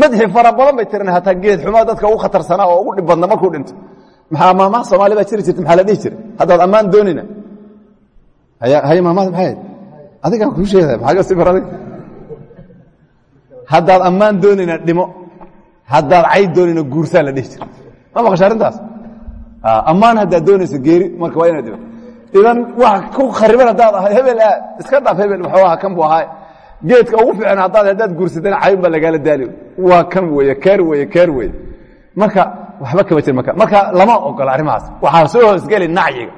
madxi fara badan bay tiran hataa geed xumaa dadka ugu khatarsanaa oo ugu dhib badna markuu dhinto. Maxaa maamaha soomaali baa jiri jirta maxaa la dhihi jiray? Haddaad ammaan doonina. Hay maamada maxay adigaan kuu sheegaya maxaaga sifir adig haddaad ammaan doonina dhimo haddaad cayd doonina guursaa la dhihi jira ma maqasha arrintaas? Ammaan haddaad doonayso geeri marka waa inaad dhimo idan wax ku khariban haddaad ahay hebel a iska dhaaf hebel ahaa kan buu ahaa geedka ugu fiican haddaad haddaad guursatana cayn baa lagaala daali waa kan weeye keer weeye keer weeye. Marka waxba kama jir marka marka lama ogola arrimahaas. Waxaa soo hoosgeli nacyiga.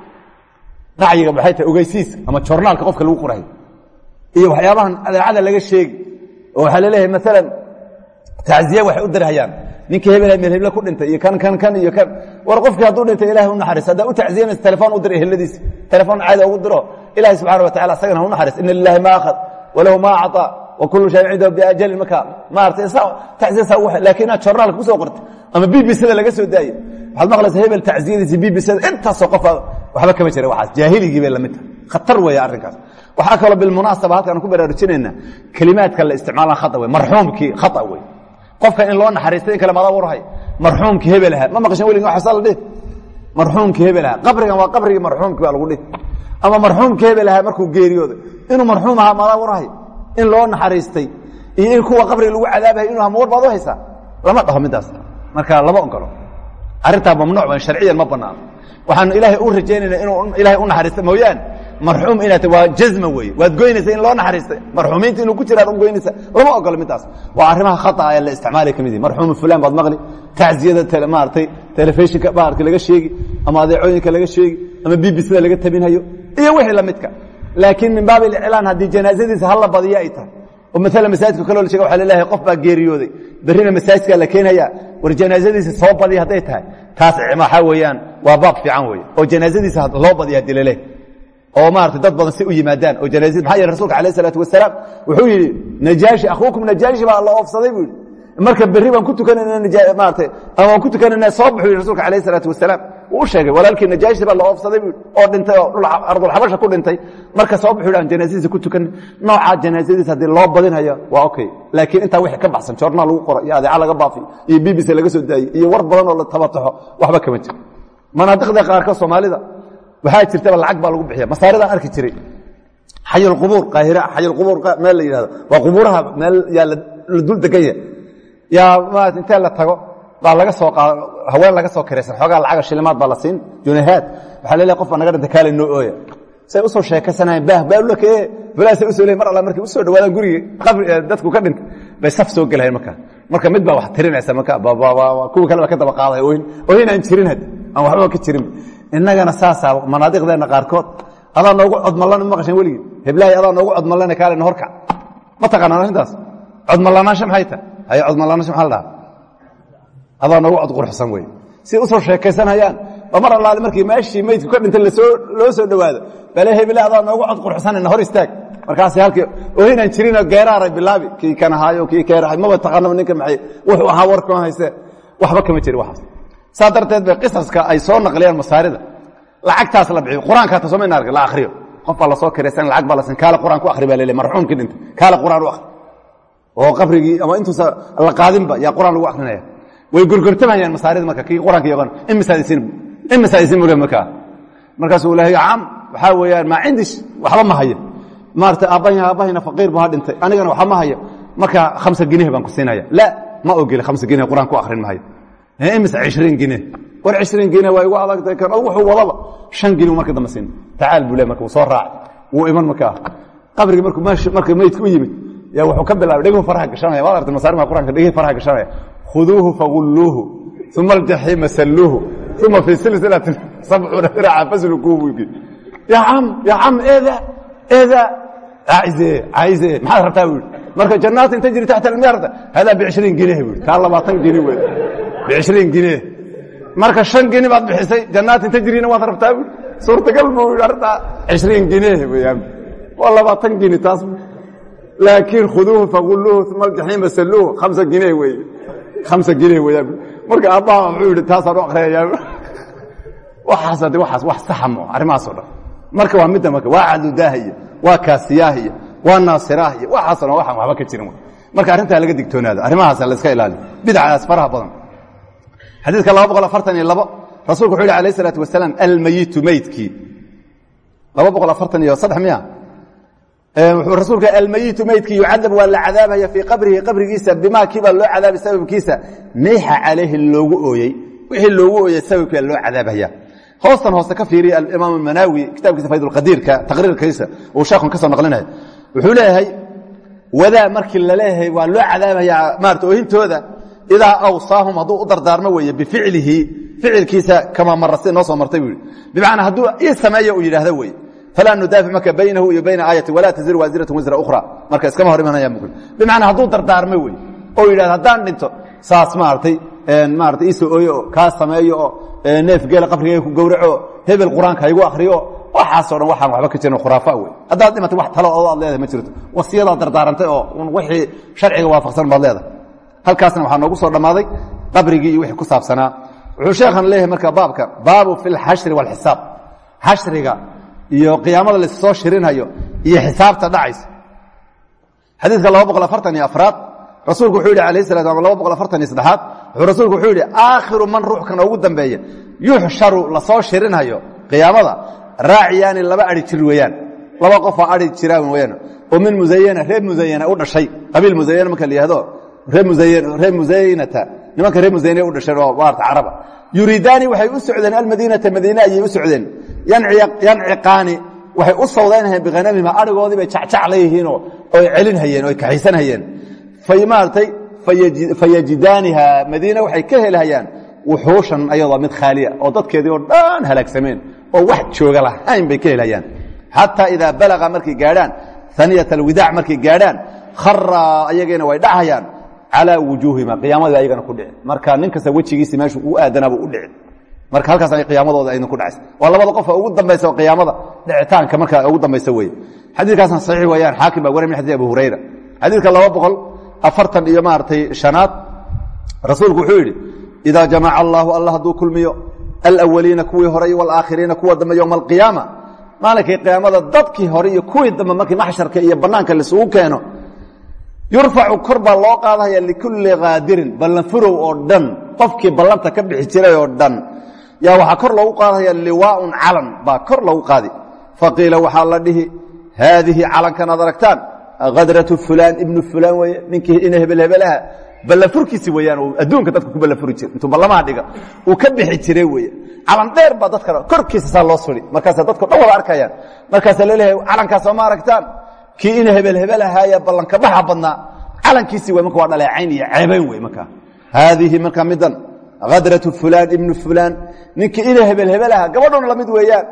Nacyiga maxay tahay ogeysiis ama jornaalka qofka lagu qorayo iyo waxyaabahan adeecada laga sheegi oo waxaa la leeyahay maalan tacziye waxay u dirhayaan ninkii hebel meel heble ku dhintay iyo kan kan kan iyo kan. War qofkii hadduu dhintay ilahay u naxariis haddaa u tacziyanaysa telefoon u dir eheladiisa telefoon caada ugu diro ilahi subxana wa tacala asagana ha u naxariis. Ina lilahi ma akhad walahu ma acطaa wa kullu shayin cindahu biajalin marka maarata tacziya saa ugu laakiin inaad jornaalka ku soo qortay ama b b c-da laga soo daayey waxaad maqlaysaa hebel tacziyadiisa b b c-da intaasoo qof waxba kama jira waxaas jaahiligii bay la mid tahay. Khatar weeye arrinkaas waxaa kaloo bilmunaasaba halkaan ku baraarujinayna kelimaadka la isticmaalaan khata wey marxuumkii khata wey qofka in loo naxariistay in kale mada warhay marxuumkii hebel ahaa. Ma maqashan weligin waxaasa la dhihi marxuumkii hebel ahaa. Qabrigan waa qabrigii marxuumkii baa lagu dhihi ama marxuumkii hebel ahaa markuu geeriyooday. Inuu marxuum ahaa mada warhay in loo naxariistay. Iyo in kuwa qabriga lagu cadaabahay inuu hamawar baad u haysaa? Lama dhaho midaas. Marka lama ogolo arrintaa mamnuuc wa sharciyan ma banaano waxaanu ilaahay u rajaynaynaa inuu ilaahay u naxariista mooyaane marxuum inaad waa jazma weeye waad goynaysa in loo naxariistay. Marxuumiinta inuu ku jiraad u goynaysa. Lama ogolo midaas waa arrimaha khata ee la isticmaalay ka mid yihi marxuum fulan baad maqli. Tacsiyada maaratay telefishinka maarata laga sheegi ama adeecooyinka laga sheegi ama b b c da laga tabinhayo iyo wixii lamidka laakiin min baab اliclaan haddii janaazadiisa hala badiyo ay tahay. Oo maala masaajidka kaloo la sheega waa la leeyahay qof baa geeriyooday. Berrina masaajidkaa la keenaya war janaazadiisa soo badiya hadday tahay. Taas waxaa weeyaan waa baab fiican weeye. Oo janaazadiisa loo badiya haddii laleh oo maarata dad badan si u yimaadaan oo janaazadi maxaa yeele rasulka alayh wasalaam wuxuu yidhi najaashi akhuukum najaashi baa la oofsaday buu marka berri baan ku tukanayna maarata ama ku tukanayna soo baxu yidhi rasulka alayh wasalaam wuu sheegay walaalkii najaashi baa la oofsaday buu oo dhintay oo ardulxabasha ku dhintay. Marka soo baxu yidhi aan ku tukanay noocaa janaazadiisa haddii loo badinhayo waa okay. Laakiin intaa wixii ka baxsan joornaal lagu qoro iyo adeeca laga baafiyo iyo b b c laga soo daayey iyo war badan oo la tabataxo waxba kama jiro. Manaadiqda qaarka soomaalida waxaa jirtaba lacag baa lagu bixiya masaaridaan arki jiray. Xayulqubuur qaahira xayulqubuur meel la yidhahdo waa qubuuraha meel yaa la dul degan yahay. Yaa maarata intee la tago? Baa laga soo haween laga soo kiraysan xoogaa lacaga shilimaad baa la siin. Junahaad waxaa leeyahay qof baa naga dhinta kaale noo ooya. Say u soo sheekaysanayeen baah baalulakee fulaasay u soo leeyihiin mar alla markay u soo dhawaadaan gurigii qabri dadku ka dhintay bay saf soo gelahayn markaa. Marka mid baa wax tirinaysa marka kuwii kale baa ka daba qaadaya oohin oohin aan jirin had aan waxbaba ka jirin innagana saasaa manaadiqdeenna qaarkood adaa noogu codmallan maqashan weligii heblaahi adaa noogu codmallana kaalena horkac ma taqaanaan arrintaas codmallanaansha maxay tahay haye codmallanaansha maxaa la dhahaa adaa noogu cod quruxsan wey si u soo sheekaysanayaan ba mar allaale markii meeshii meydku ka dhintay la soo loo soo dhowaado bale hebele adaa noogu cod quruxsanayna hor istaag. Markaas halkii oohinaan jirinoo geeraaray bilaabi kii kan ahaayo kii keerahay maba taqaanaba ninka maxay wuxuu ahaa warkama hayse waxba kama jiri waxaas saa darteed bay qisaska ay soo naqliyaan masaarida. Lacagtaas la bixiyo qur'aanka hata somayna arka la akhriyo. Qof baa la soo kiraysan lacag baa lasin kaale qur'aan ku akhri baa lele marxuumkii dhintay. Kaale qur'aan u akhri. Oo qabrigii ama intuusa la qaadinba yaa qur'aan lagu akhrinaya. Way gorgortamayaan masaarida marka kii qur'aanka yaqaan imisaadisin imisaadisin buu le markaa markaasuu lehay caam waxaa weeyaan maa cindish waxba ma hayo. Maarata aabbahina aabbahina faqiir buu ha dhintay. Anigana waxba ma hayo. Marka khamsa ginih baan ku siinaya. La ma ogeli khamsa ginih qur'aan ku akhrin mahayo imise cishriin gine war cishriin gine waa igu adagtay kan wuxuu wadaba shan gini marka dambe siin. Tacaal buu le marka wuu soo raacay. Wuu iman markaa qabrigii markuu marka meydka u yimid yaa wuxuu ka bilaabay dheghu faraha gashanaya. Waad artay masaarimaa qur'anka dhegihii faraha gashanaya. Khuduuhu fagulluuhu uma aljaxiima salluuhu uma fii silsilatin sabcuuna diraca faslukuuhu buu yidhi. Yaa cam yaa cam eeda eeda. Caize caize maxaad rabtaa buu yidhi. Marka jannaatin tajri taxta almiarda hadaa bicishriin gineh buu yidhi. Kaa labaatan gini wey bicishriin gineh marka shan gini baad bixisay jannaatin tajrina waad rabtaa buu suurtagal buu yidhi arrintaa cishriin gineh weyaan waa labaatan gini taas laakiin khuduuhu fagulluuhu uma aljaxiima salluuhu. Khamsa gineh weeye khamsa gineh weeyaan marka aabbaha muxuu yidhi taasaan u akhriyayaa waxaas hadde waxaas wax saxa mo arrimahaasoo dhan. Marka waa midda marka waa cadudaahiya waa kaasiyaahiya waa naasiraahiya. Waxaasona waxaan waxba ka jirin marka arrintaa laga digtoonaado arrimahaasa la iska ilaaliyo bidcaas faraha badan xadiidka laba boqol afartan iyo labo rasuulku wuxu yhi alayh isalaatu wasalaam almayitu meydkii laba boqol afartan iyo saddex miya. Wuxuu rasuulka almayitu meydkii yucadab waa la cadaabaya fii qabrihi qabrigiisa bimaa kiibaa loo cadaabay sababkiisa niixa calayhi loogu ooyey wixii loogu ooyey sababkiibaa loo cadaabaya. Hoostan hoose ka fiiriya alimaam almanaawi kitaabkiisa faydulqadiirka taqriirkiisa uu sheekhan ka soo naqlinaya wuxuu leeyahay wadaa markii la leeyahay waa loo cadaabayaa maarata oohintooda idaa awsaahum hadduu u dardaarmo weeye bificlihi ficilkiisa kama mara sida noo soo martay buu yihi bimacnaa hadduu ii sameeyo uu yidhaahdo weye falaa nudaafic marka baynahu iyo bayna aayati walaa taziru waasiratu wisra ukhra marka iskama hor imanaya mugul bimacnaa hadduu dardaarmo wey oo yidhahdo haddaan dhinto saas maaratay maarata iisoo ooyo oo kaa sameeyo oo neef geela qabrigayga ku gowraco hebel qur'aanka haygu akhriyo waxaasoo dhan waxaan waxba ka jirin khuraafa wey haddaad dhimatay wax talo oo aad leedahay ma jirto wasiyadaad dardaarantay oo wixii sharciga waafaqsan baad leedahay halkaasna waxaa noogu soo dhammaaday qabrigii iyo wixii ku saabsanaa. Wuxuu sheekhan leeyahay marka baabka baabu fi lxashri waalxisaab xashriga iyo qiyaamada laissoo shirinhayo iyo xisaabta dhacaysa. Xadiidka laba boqol afartan iyo afraad rasuulku wuxuu yidhi alayh salat laba boqol afartan iyo saddexaad wuxuu rasuulku wuxuu yidhi aakhiru man ruuxkan ugu dambeeya yuxsharu la soo shirinhayo qiyaamada raaciyaani laba adhi jir weeyaan laba qofoo adhi jiraan weyaan oo min musayana reer musayana u dhashay qabiil musayana marka la yihahdo reer musaynata nimanka musayna u dhasheen oo caraba. Yuriidaani waxay u socdeen almadiinata madiine ayay u socdeen. Yanciqaani waxay u sawdaynhayeen bihanamihima arigoodii bay jacjac leeyihiinoo oy celinhayeen oy kaxaysanhayeen maaratay fayajidaaniha waxay ka helhayaan wuxuushan ayadoo mid khaaliya oo dadkeedii oo dhan halaagsameen oo wax jooga lahayn bay ka helhayaan xataa idaa balaga markay gaadhaan aniyat alwidaac markay gaadhaan kharaa ayagiina way dhachayaan calaa wujuuhima qiyaamadii ayagana ku dhici marka nin kasta wejigiisi meeshu uu aadanaaba u dhici marka halkaas qiyaamadooda ayna ku dhacaysa. Waa labada qofa ugu dambaysa qiyaamada dhicitaanka marka ugu dambaysa weeye. Xadiidkaasna saxiix weeyaan xaakim baa wari min xadis abu hurayra. Xadiidka laba boqol afartan iyo maaragtay shanaad rasuulku wuxuu yidhi idaa jamaca allaahu alla hadduu kulmiyo alawaliina kuwii hore iyo walaakhiriina kuwa dambe yowma alqiyaama maalinkii qiyaamada dadkii hore iyo kuwii dambe markii maxsharka iyo bannaanka laisugu keeno yurfacu kor baa loo qaadahaya likulli kaadirin ballanfurow oo dhan. Qofkii ballanta ka bixi jiray oo dhan. Yaa waxaa kor loogu qaadahaya liwaaun calan baa kor loogu qaadi. Faqiila waxaa la dhihi haadihi calankan aad aragtaan hadratu fulaan ibnu fulaan weye ninkii ina hebelhebelaha. Ballanfurkiisi weyaan uu adduunka dadka ku ballanfuri jira intuu ballamaha dhiga uu ka bixi jiray weye calan dheer baa dadka korkiisa saa loo suri. Markaasa dadko dhan wada arkayaan. Markaasaa la leeyahay calankaas oo ma aragtaan kii ina hebelhebelahaaye ballanka baxa badnaa calankiisii wey marka waa dhaleecayn iyo ceebayn wey markaa haadihi marka midan hadratu fulaan ibnu fulaan ninkii ina hebelhebelaha gabadhuna la mid weeyaan.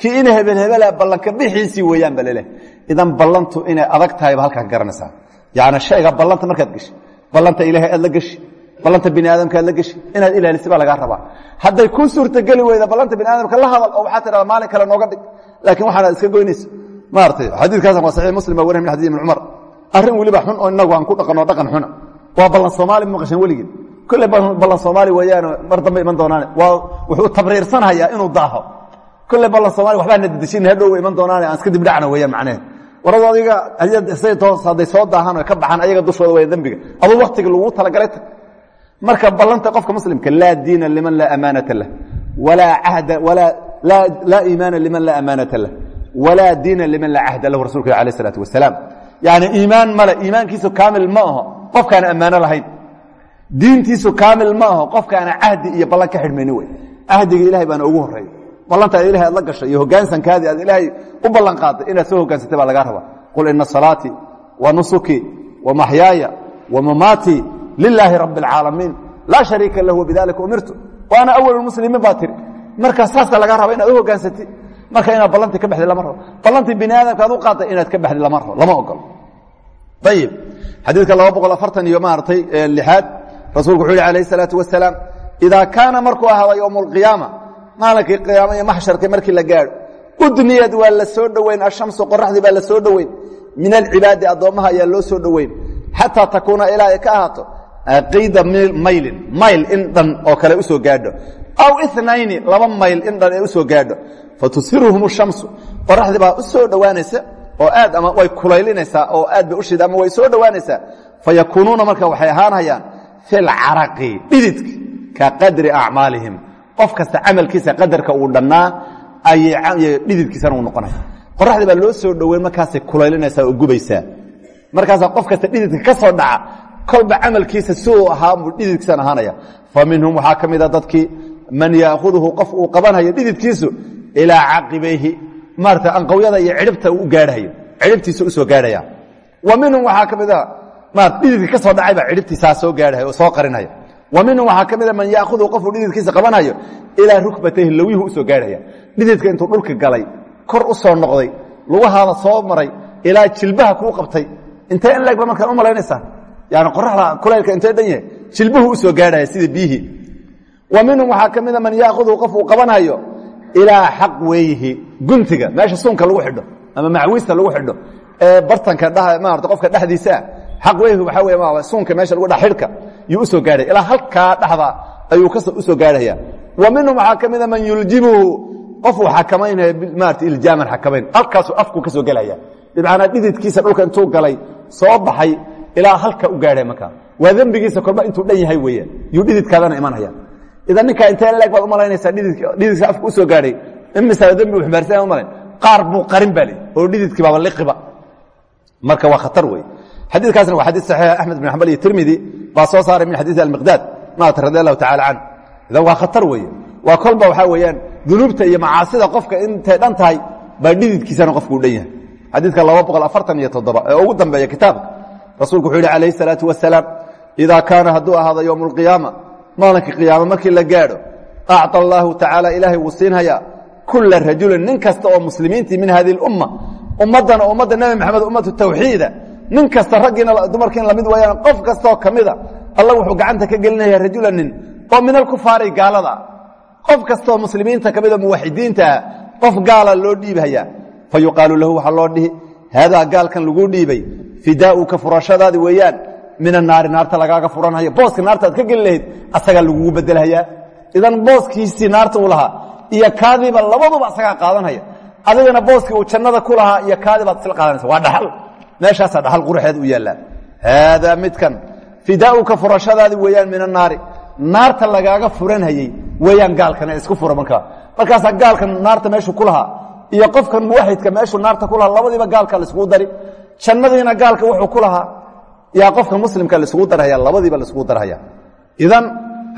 Kii ina hebelhebelaha ballanka bixiisii weeyaan ba leleh idan ballantu inay adag tahayba halkaa ka garanaysaa. Yani shayga ballanta markaad geshi ballanta ilaahay aad la geshi ballanta bini aadamka aad la geshi inaad ilaalisi baa lagaa rabaa. Hadday kuu suurtageli weyda ballanta bini aadamka la hadal oo waxaa tidhahda maalin kale nooga dhig laakiin waxaanaad iska goynayso maaratay xadiidkaasan waa saxiix muslim baa wariy min xadis ibn cumar. Arrin weliba xun oo inagu aan ku dhaqanno dhaqan xuna. Waa ballan soomaali ma maqashan weligin kolley ballan soomaali weeyaano mar dambe iman doonaane. Waa wuxuu tabriirsanhayaa inuu daaho. Kolley ballan soomali waxbaa na dedejin hadhow iman doonaane aan iska dib dhacna weeyaan macneheed waradu adiga say toos hadday soo daahaan oo ka baxaan ayaga dushooda weya dembiga aduu waktiga lagu talagalay tag. Marka ballanta qofka muslimka laa diina liman laa amaanata lah. Walaa ahda laa iimaana liman laa amaanata lah walaa diina liman laa cahda lahu rasulka alayh isalaatu wasalaam yani iimaan male iimaankiisu kaamil ma aho qofkaana ammaano lahayn diintiisu kaamil ma aho qofkaana cahdi iyo ballan ka xidhmayni wey cahdiga ilahay baana ugu horreeya ballanta ad ilahay aad la gashay iyo hogaansankaadii aad ilaahay u ballan qaaday inaad soo hogaansatay baa lagaa rabaa qul ina salaatii wa nusuki wa maxyaaya wa mamaatii lilaahi rabi اlcaalamiin laa shariika lahu bidalika umirtu waana awal muslimiin baa tiri marka saasa lagaa raba inaad u marka inaad balantii ka baxdi lama rabo. Balantii bini aadamka aad u qaaday inaad ka baxdi lama rabo lama ogolo ayib xadiidka laba boqol afartan iyo maaragtay lixaad rasuulku wuxuu yihi calayh isalaatu wasalaam idaa kaana markuu ahaaday yowmulqiyaama maalinkii qiyaama iyo maxsharka markii la gaadho udniyad waa la soo dhoweyn ashamsu qoraxdii baa la soo dhoweyn min alcibaadi addoommaha ayaa loo soo dhoweyn xataa takuuna ilaa ay ka ahaato qiida maylin mayl in dhan oo kale u soo gaadho aw inayni laba mayl in dhan ee u soo gaadho. Fatusiruhum shamsu. Qoraxdii baa u soo dhowaanaysa oo aad ama way kulaylinaysaa oo aad bay ushida ama way soo dhowaanaysaa. Fayakuunuuna marka waxay ahaanhayaan fi lcaraqi dhididka ka qadri acmaalihim. Qof kasta camalkiisa qadarka uu dhannaa ayay dhididkiisana u noqonaya. Qoraxdii baa loo soo dhoweyn markaasay kulaylinaysaa oo gubaysaa. Markaasaa qof kasta dhididka ka soo dhaca kolba camalkiisa siduu ahaa buu dhididkiisan ahaanaya. Fa waxaa ka mida dadkii man yaahuduhu qof uu qabanhayo dhididkiisu ilaa caqibayhi maarata anqawyada iyo cidhibta uu u gaadhayo. Cidhibtiisa u soo gaadhaya. Wa minhum waxaa ka mida marat ka soo dhacay baa soo gaadhaya oo soo qarinaya wa minhum waxaa ka mida man yaahuduhu qofuu dhididkiisa qabanhayo ilaa rukbatayhi lawyuhu u soo gaadhaya. Dhididka intuu dhulka galay kor u soo noqday lugahaada soo maray ilaa jilbaha kuu qabtay. Intee in leegba markaan u malaynaysaa? Yani qoraxda kulaylka intee dhan yahay? Jilbuhu u soo gaadhaya sida biyihii wa minhum waxaa ka man yaahuduhu qof uu qabanhayo ilaa xaq guntiga meesha suunka lagu xidho ama macwiista lagu xidho ee bartanka maarata qofka dhexdiisaa xaq weeyihi waxaa wey suunka meesha lagu dha xidhka yuu u soo gaadhaya ilaa halkaa dhexda ayuu u soo gaadhaya. Wa minhum waxaa ka man yuljimuhu qofuu xakamaynaya maarata iljaaman xakamayn halkaasuu afku ka soo gelaya bimacnaa dhididkiisa dhulka intuu galay soo baxay ilaa halka u gaadhay markaa. Waa dembigiisa kolba intuu dhan yahay weeyaan yuu dhididkaadana imanaya idan ninkaa intee leeg baad u malaynaysaa dhididka afka u soo gaadhay imisaa dembi u ximbaarsan malayn qaar buu qarin baa li oo dhididkii baaba liqiba marka waa khatar wey xadiikaasna waa xadiis saxiix axmed bin xambal iyo tirmidi baa soo saaray min xadiisi almiqdaad maata radi allahu tacala can idan waa khatar weeye waa kolba waxaa weeyaan dunuubta iyo macaasida qofka intay dhan tahay baa dhididkiisana qofku u dhan yahay xadiidka laba boqol afartan iyo toddoba ee ugu dambeeya kitaabka rasuulku wuxuu yidhi calayhi salaatu wasalaam idaa kaana hadduu ahaado yowmu alqiyaama maalinka qiyaama markii la gaadho acطa allaahu tacaala ilaahay wuu siinhayaa kula rajulin nin kasta oo muslimiintii min hadihi اlumma ummaddana ummadda nebi maxamed ummatu tawxiida. Nin kasta raggiina dumarkiin la mid waayaan qof kastaoo ka mida alla wuxuu gacanta ka gelinaya rajula nin oo min alkufaari gaalada. Qof kastaoo muslimiinta ka mida muwaxidiinta ah qof gaala loo dhiibhayaa fa lahu waxaa loo dhihi haadaa gaalkan laguu dhiibay fidaa'uka furashadaadi weeyaan min anaari naarta lagaaga furanhayo booska naarta aad ka geli lahayd asagaa lagugu bedelhayaa idan booskiisii naarta uu lahaa iyo kaadiiba labaduba asagaa qaadanhaya adigana booskii uu jannada ku lahaa iyo kaadibaad isla qaadanaysa waa dhaxal. Meeshaasaa dhaxal quruxeed u yaallaa. Haadaa midkan fidaa'uka furashadaadi weeyaan min annaari naarta lagaaga furanhayey weeyaan gaalkana isku fura markaa. Markaasaa gaalkan naarta meeshuu ku lahaa iyo qofkan muwaxidka meeshuu naarta ku lahaa labadiiba gaalka laiskugu dari. Jannadiina gaalka wuxuu ku lahaa yaa qofka muslimka laisugu darhaya labadiiba laisugu darhaya idan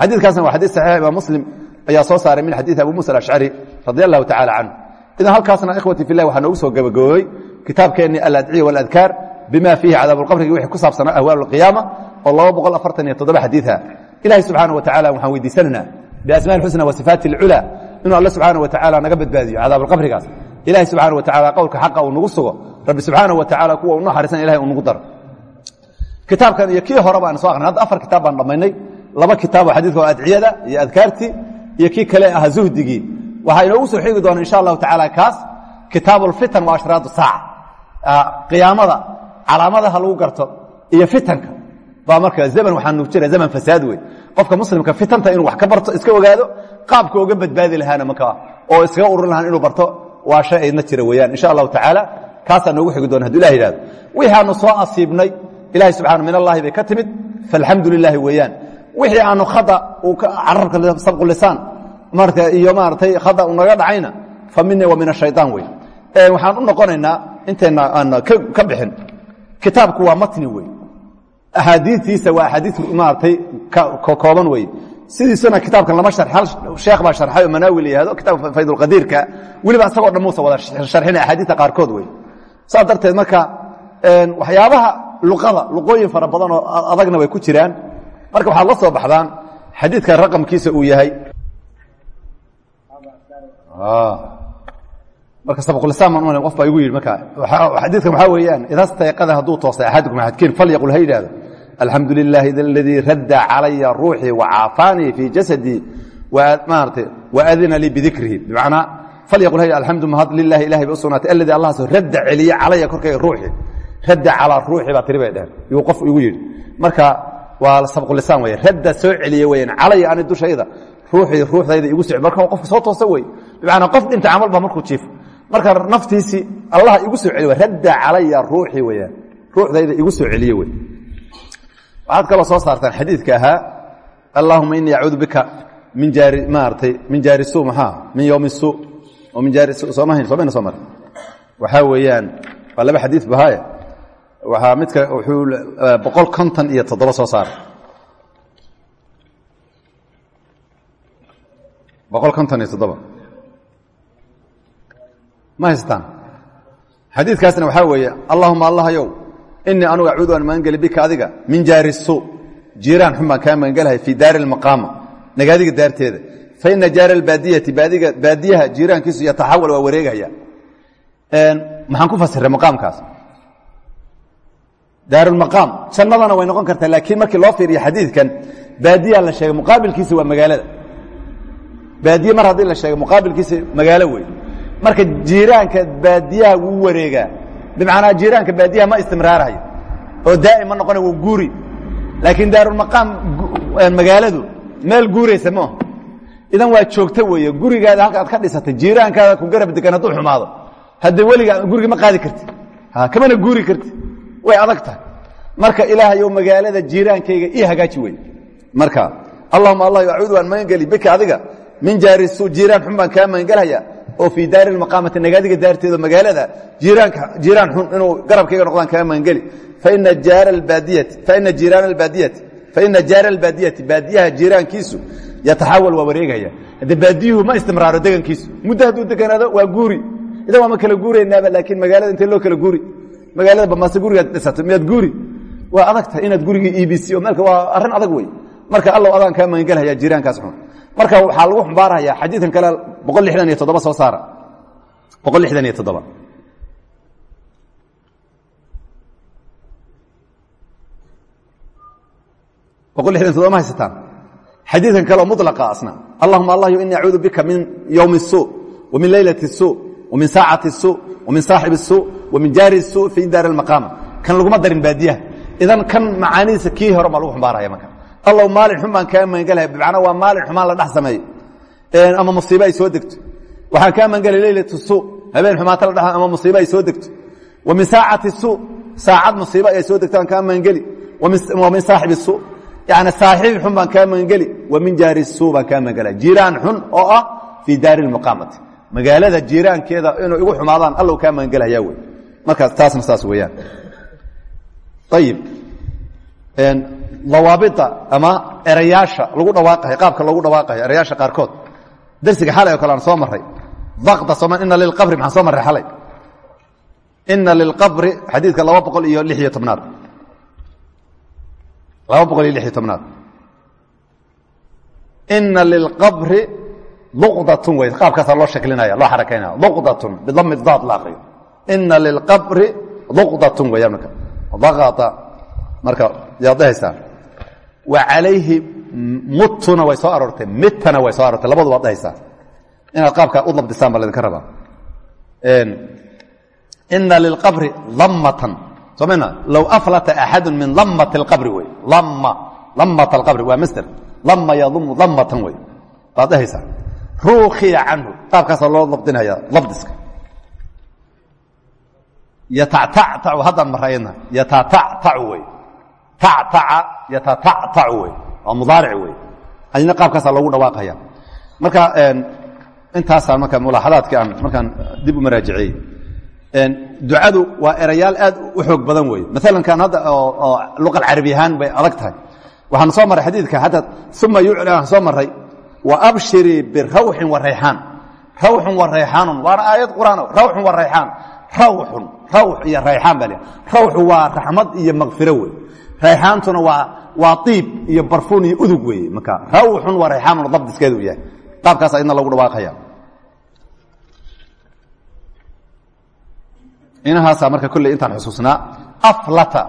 xadiikaasna waa xadii saxiix imaam muslim ayaa soo saaray min xadiii abu muusa alashcari radi allahu tacala canhu. Idan halkaasna ikhwati filah waxaa noogu soo gabagaboobey kitaabkeennii aladciya waaladkaar bima fiihi cadaabuqabriga wixii ku saabsanaa ahwaal alqiyaama oo laba boqol afartan iyo toddoba xadiia ilahi subxaana wa tacala waxaan weydiisanaynaa biasmaa alxusna wa sifaati alculaa inuu alle subxaana wa tacaala naga badbaadiyo cadaabuqabrigaas ilahi subxaana wa tacala qowlka xaqa uu nagu sugo rabbi subxaana wa tacala kuwa u naxariisan ilahay uu nagu daro kitaabkan iyo kii hore baan soo aqrinay. Hadda afar kitaab baan dhammaynay laba kitaabo xadiidka oo adciyada iyo adkaartii iyo kii kale ahaa zuhdigii. Waxaa inoogu soo xigi doona insha allahu tacaala kaas kitaabu lfitan wa saaca qiyaamada calaamadaha lagu garto iyo fitanka. Baa marka zaman waxaa nuug jira zaman fasaad wey qofka muslimka fitanta inuu wax ka barto iska ogaado qaabka uga badbaadi lahaana markaa oo iskaga ururin lahaan inuu barto waa shay aydna jira weeyaan. Insha allahu tacaala kaasaa noogu xigi doona hadu ilah yihahdo wixii aanu soo asiibnay ilahi subxana min allahi bay ka timid. Lilaahi weeyaan. Wixii aanu khada carabka sabqu lisaan marata iyo maaratay khada unaga dhacayna fa minii wa min ashayطaan wey waxaan u noqonaynaa intayna aan ka bixin. Kitaabku waa matni wey axaadiitiisa waa axaadii maaratay kooban wey sidiisana kitaabkan lama har sheekh baa sharxay oo manaawi la yihahdo faydulqadiirka weliba isagoo dhan muusa wada sharxina axaadiista qaarkood wey saas darteed marka waxyaabaha luqada luqooyin fara badan oo adagna way ku jiraan. Marka waxaad la soo baxdaan xadiidkan raqamkiisa uu yahay. Marka sabqulisaan baan qof baa igu yidhi marka xadiidkan waxaa weeyaan? Idaa stayqada hadduu toostay axadukum axadkiin falyaqul ha yidhahdo alxamdu lilaahi aladii radda calaya ruuxii wacaafaanii fii jasadii maarata waadina lii bidikrihi. Bimacnaa falyaqul ha alxamdu mahad lilahi ilahay bay u sugnaatay aladii allahaaso radda celiye calaya radda calaa ruuxi baa tiri bay dheheen yuu qof igu yidhi. Marka waa sabqulisaan wey radda soo celiye weyaan calaya ani dushayda. Ruuxii ruuxdayda igu soc marka qofka soo toosa wey bimacnaa qof dhinta camal baa markuu jiifo marka naftiisii allah igu soo celiy radda calaya ruuxii weyaan ruuxdayda igu soo celiye wey waxaad kaloo soo saartaan xadiidka ahaa allahuma inii acuudu bika min jaari maaratay min jaari su maxaa min yowmi su oo min jaari su soomahayn soomayna soo mara waxaa weeyaan waa laba xadiis bahaaye waxaa midka wuxuu boqol konton iyo toddoba soo saaray boqol konton iyo toddoba. Ma haystaan? Xadiidkaasna waxaa weeye allahuma allahayow inii anugu acuudu aan magangeli bika adiga min jaari jiiraan xun baan kaa magangelahay fii daari lmaqaama nagaadiga daarteeda. Fa ina jaara albaadiyati baadiyaha jiiraankiisu yataxawal waa wareegaya. Maxaan ku fasiray maqaamkaas daarulmaqaam. Jannadana way noqon kartaa laakiin markii loo fiiriyo xadiidkan baadiyaa la sheegay muqaabilkiisa waa magaalada. Baadiye mar haddii la sheegay muqaabilkiisa magaalo wey marka jiiraanka baadiyaha wuu wareegaa. Bimacnaa jiiraanka baadiyaha ma istimraarayo. Oo daa'im ma noqona wuu guuri. Laakiin daarulmaqaam magaaladu meel guuraysa maaha idan waa joogto weeye gurigaada halka aad ka dhisatay jiiraankaada ku garab degan hadduu xumaado. Hadda weliga guriga ma qaadi karti. Kamana guuri karti way adag tahay. Marka ilaahayow magaalada jiiraankayga ii hagaaji wey marka allahuma allah acuudu aan magangeli bika adiga. Min jaari su jiiraan xun baan kaa magangelhaya oo fii daari lmaqaamati nagaadiga daarteeda magaalada jiiraan xun inuu garabkayga noqdaan kaa magangeli faina jaara albaadiyati baadiyaha jiiraankiisu yataxawal waa wareegaya. Hadde baadiyuhu ma istimraaro degankiisu muddo hadduu deganaado waa guuri. Idan waama kala guuraynaaba laakiin magaalada intee loo kala guuri magaalada bamaase gurigaad dhisato miyaad guuri waa adag tahay inaad gurigii ebc oo meelka waa arrin adag wey marka allow adaan kaa magangelhayaa jiraankaas xun marka waxaa lagu xumbaarayaa xadiidkan kale boqol lixdan iyo toddoba soo saara boqol lixdan iyo toddoba boqol lixdan iyo toddoba ma haysataan xadiidkan kale oo mulaqa asna allahuma allahyo ini acuudu bika min ywmi الsuu wa min leylati الsuu wa min saacati الsuu wa min saaxibi الsuu wa min jaari الsuu fi daari اlmaqaama kan laguma darin baadiyaha idan kan macaanidiisa kii hore baa lagu xumbaaraya marka allow maalin xun baan kaa magangelaya bimacnaa waa maalin xumaan la dhex sameeyo ama musiibo ay soo degto waxaan kaa magangelay leylat الsuu habeen xumaata la dhex ama musiibo ay soo degto wa min saacati الsuu saacad musiibo ay soo degto aan kaa magangeli wa min saaxibi الsuu yani saaxiib xun baan kaa magangeli wa min jaari suu baan kaa magangela jiiraan xun oo ah fii daari lmuqaamati magaalada jiiraankeeda inuu igu xumaadaan allow kaa magangelhayaa wey. Markaas taasna saas weeyaan. Ayib dawaabita ama erayaasha lagu dhawaaqayo qaabka loogu dhawaaqayo erayaasha qaarkood. Darsiga xalay oo kale aan soo maray dakda sooma ina lilqabri maxaan soo marray xalay? Ina lilqabri xadiidka laba boqol iyo lix iyo tobnaad. Laba boqol iyo lix iyo tobnaad. Ina lilqabri luqdatun wey qaabkaasaa loo shaklinaya loo xarakaynaya. Luqdatun bidami daad la akriyo ina lilqabri luqdatun weeyaan marka. Dakata marka yaad dhahaysaa. Wa calayhi mutuna way soo aroortay mitana way soo aroortay labadu waad dhahaysaa. Inaad qaabkaa u dabdisaan baa laydinka rabaa. Ina lilqabri damatan somana low aflata axadu min lamat اlqabri wey. Lama lamat alqabri waa masder lama yadumu damatan wey. Baad dhahaysaa ruukiya canhu. Qaabkaasaa loo dabdinaya dabdiska yatatactacu haddaan marayna yatatactacu wey. Tactaca yatatactacu wey. Waa mudaaric wey. Adina qaabkaasaa loogu dhawaaqaya. Marka intaasaa marka mulaaxadaadkii aan markaan dib u maraajiciyey. Ducadu waa erayaal aad u xoog badan wey. Maalan kan hadda oo luqa carabi ahaan bay adag tahay. Waxaan soo marray xadiidka hadda uma yucli aan soo marray wa abshirii birawxin wa rayxaan rawxun wa rayxaanun waana aayad qur'aan. Rawxun wa rayxaan rawxun rawx iyo rayxaan baa rawxu waa raxmad iyo makfiro wey rayxaantuna waa waa iib iyo barfuun iyo udug weeye marka rawxun wa rayxaanun dabdiskeedu yahay. Qaabkaas idna lagu dhawaaqaya. Inahaasaa marka kolley intaan xusuusnaa aflata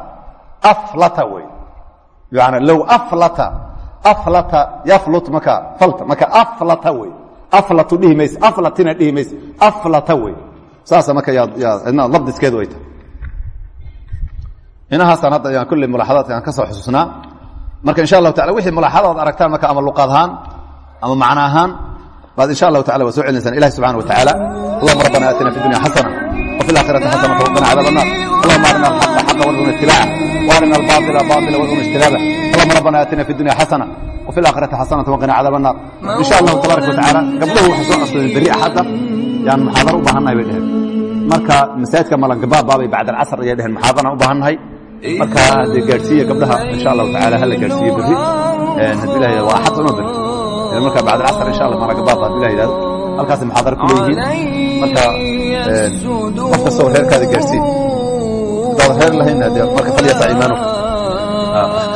aflata wey yani low aflata inahaasaan hadda ayaan kulle mulaaxadaadka aan ka soo xusuusnaa. Marka insha allahu taala wixii mulaaxadaad aragtaan marka ama luqad ama macno baad insha allahu tacala waa soo ilahi subxana wa tacaala allahuma rabbana aatina fi dunya xasana wa fi اlaakhirati xasanata waqina cadaab annar allahuma arina alxaqa xaqa warzuqna itibaaca وأرنا الباطل باطلا وارزقنا اجتنابه اللهم ربنا آتنا في الدنيا حسنة وفي الآخرة حسنة وقنا عذاب النار إن شاء الله تبارك وتعالى قبله وحسون أصل البريء حتى يعني محاضرة وبهنا يبدأ marka masaajidka malangabaab baabay bacd alcasr ayay dheheen maxaadana u baahannahay marka dee gaadhsiiya gabdhaha insha allahu tacaala hala gaadhsiiyo berri haddii ilahay waa axad uma berri marka bacd alcasr insha allah malangabaab haddii ilah yidhahdo halkaas muxaadaro ku leeyihiin marka qof kastoo reerkaada gaadhsiin haddaad reer lahayn dee marka falyasa iimaanu ah.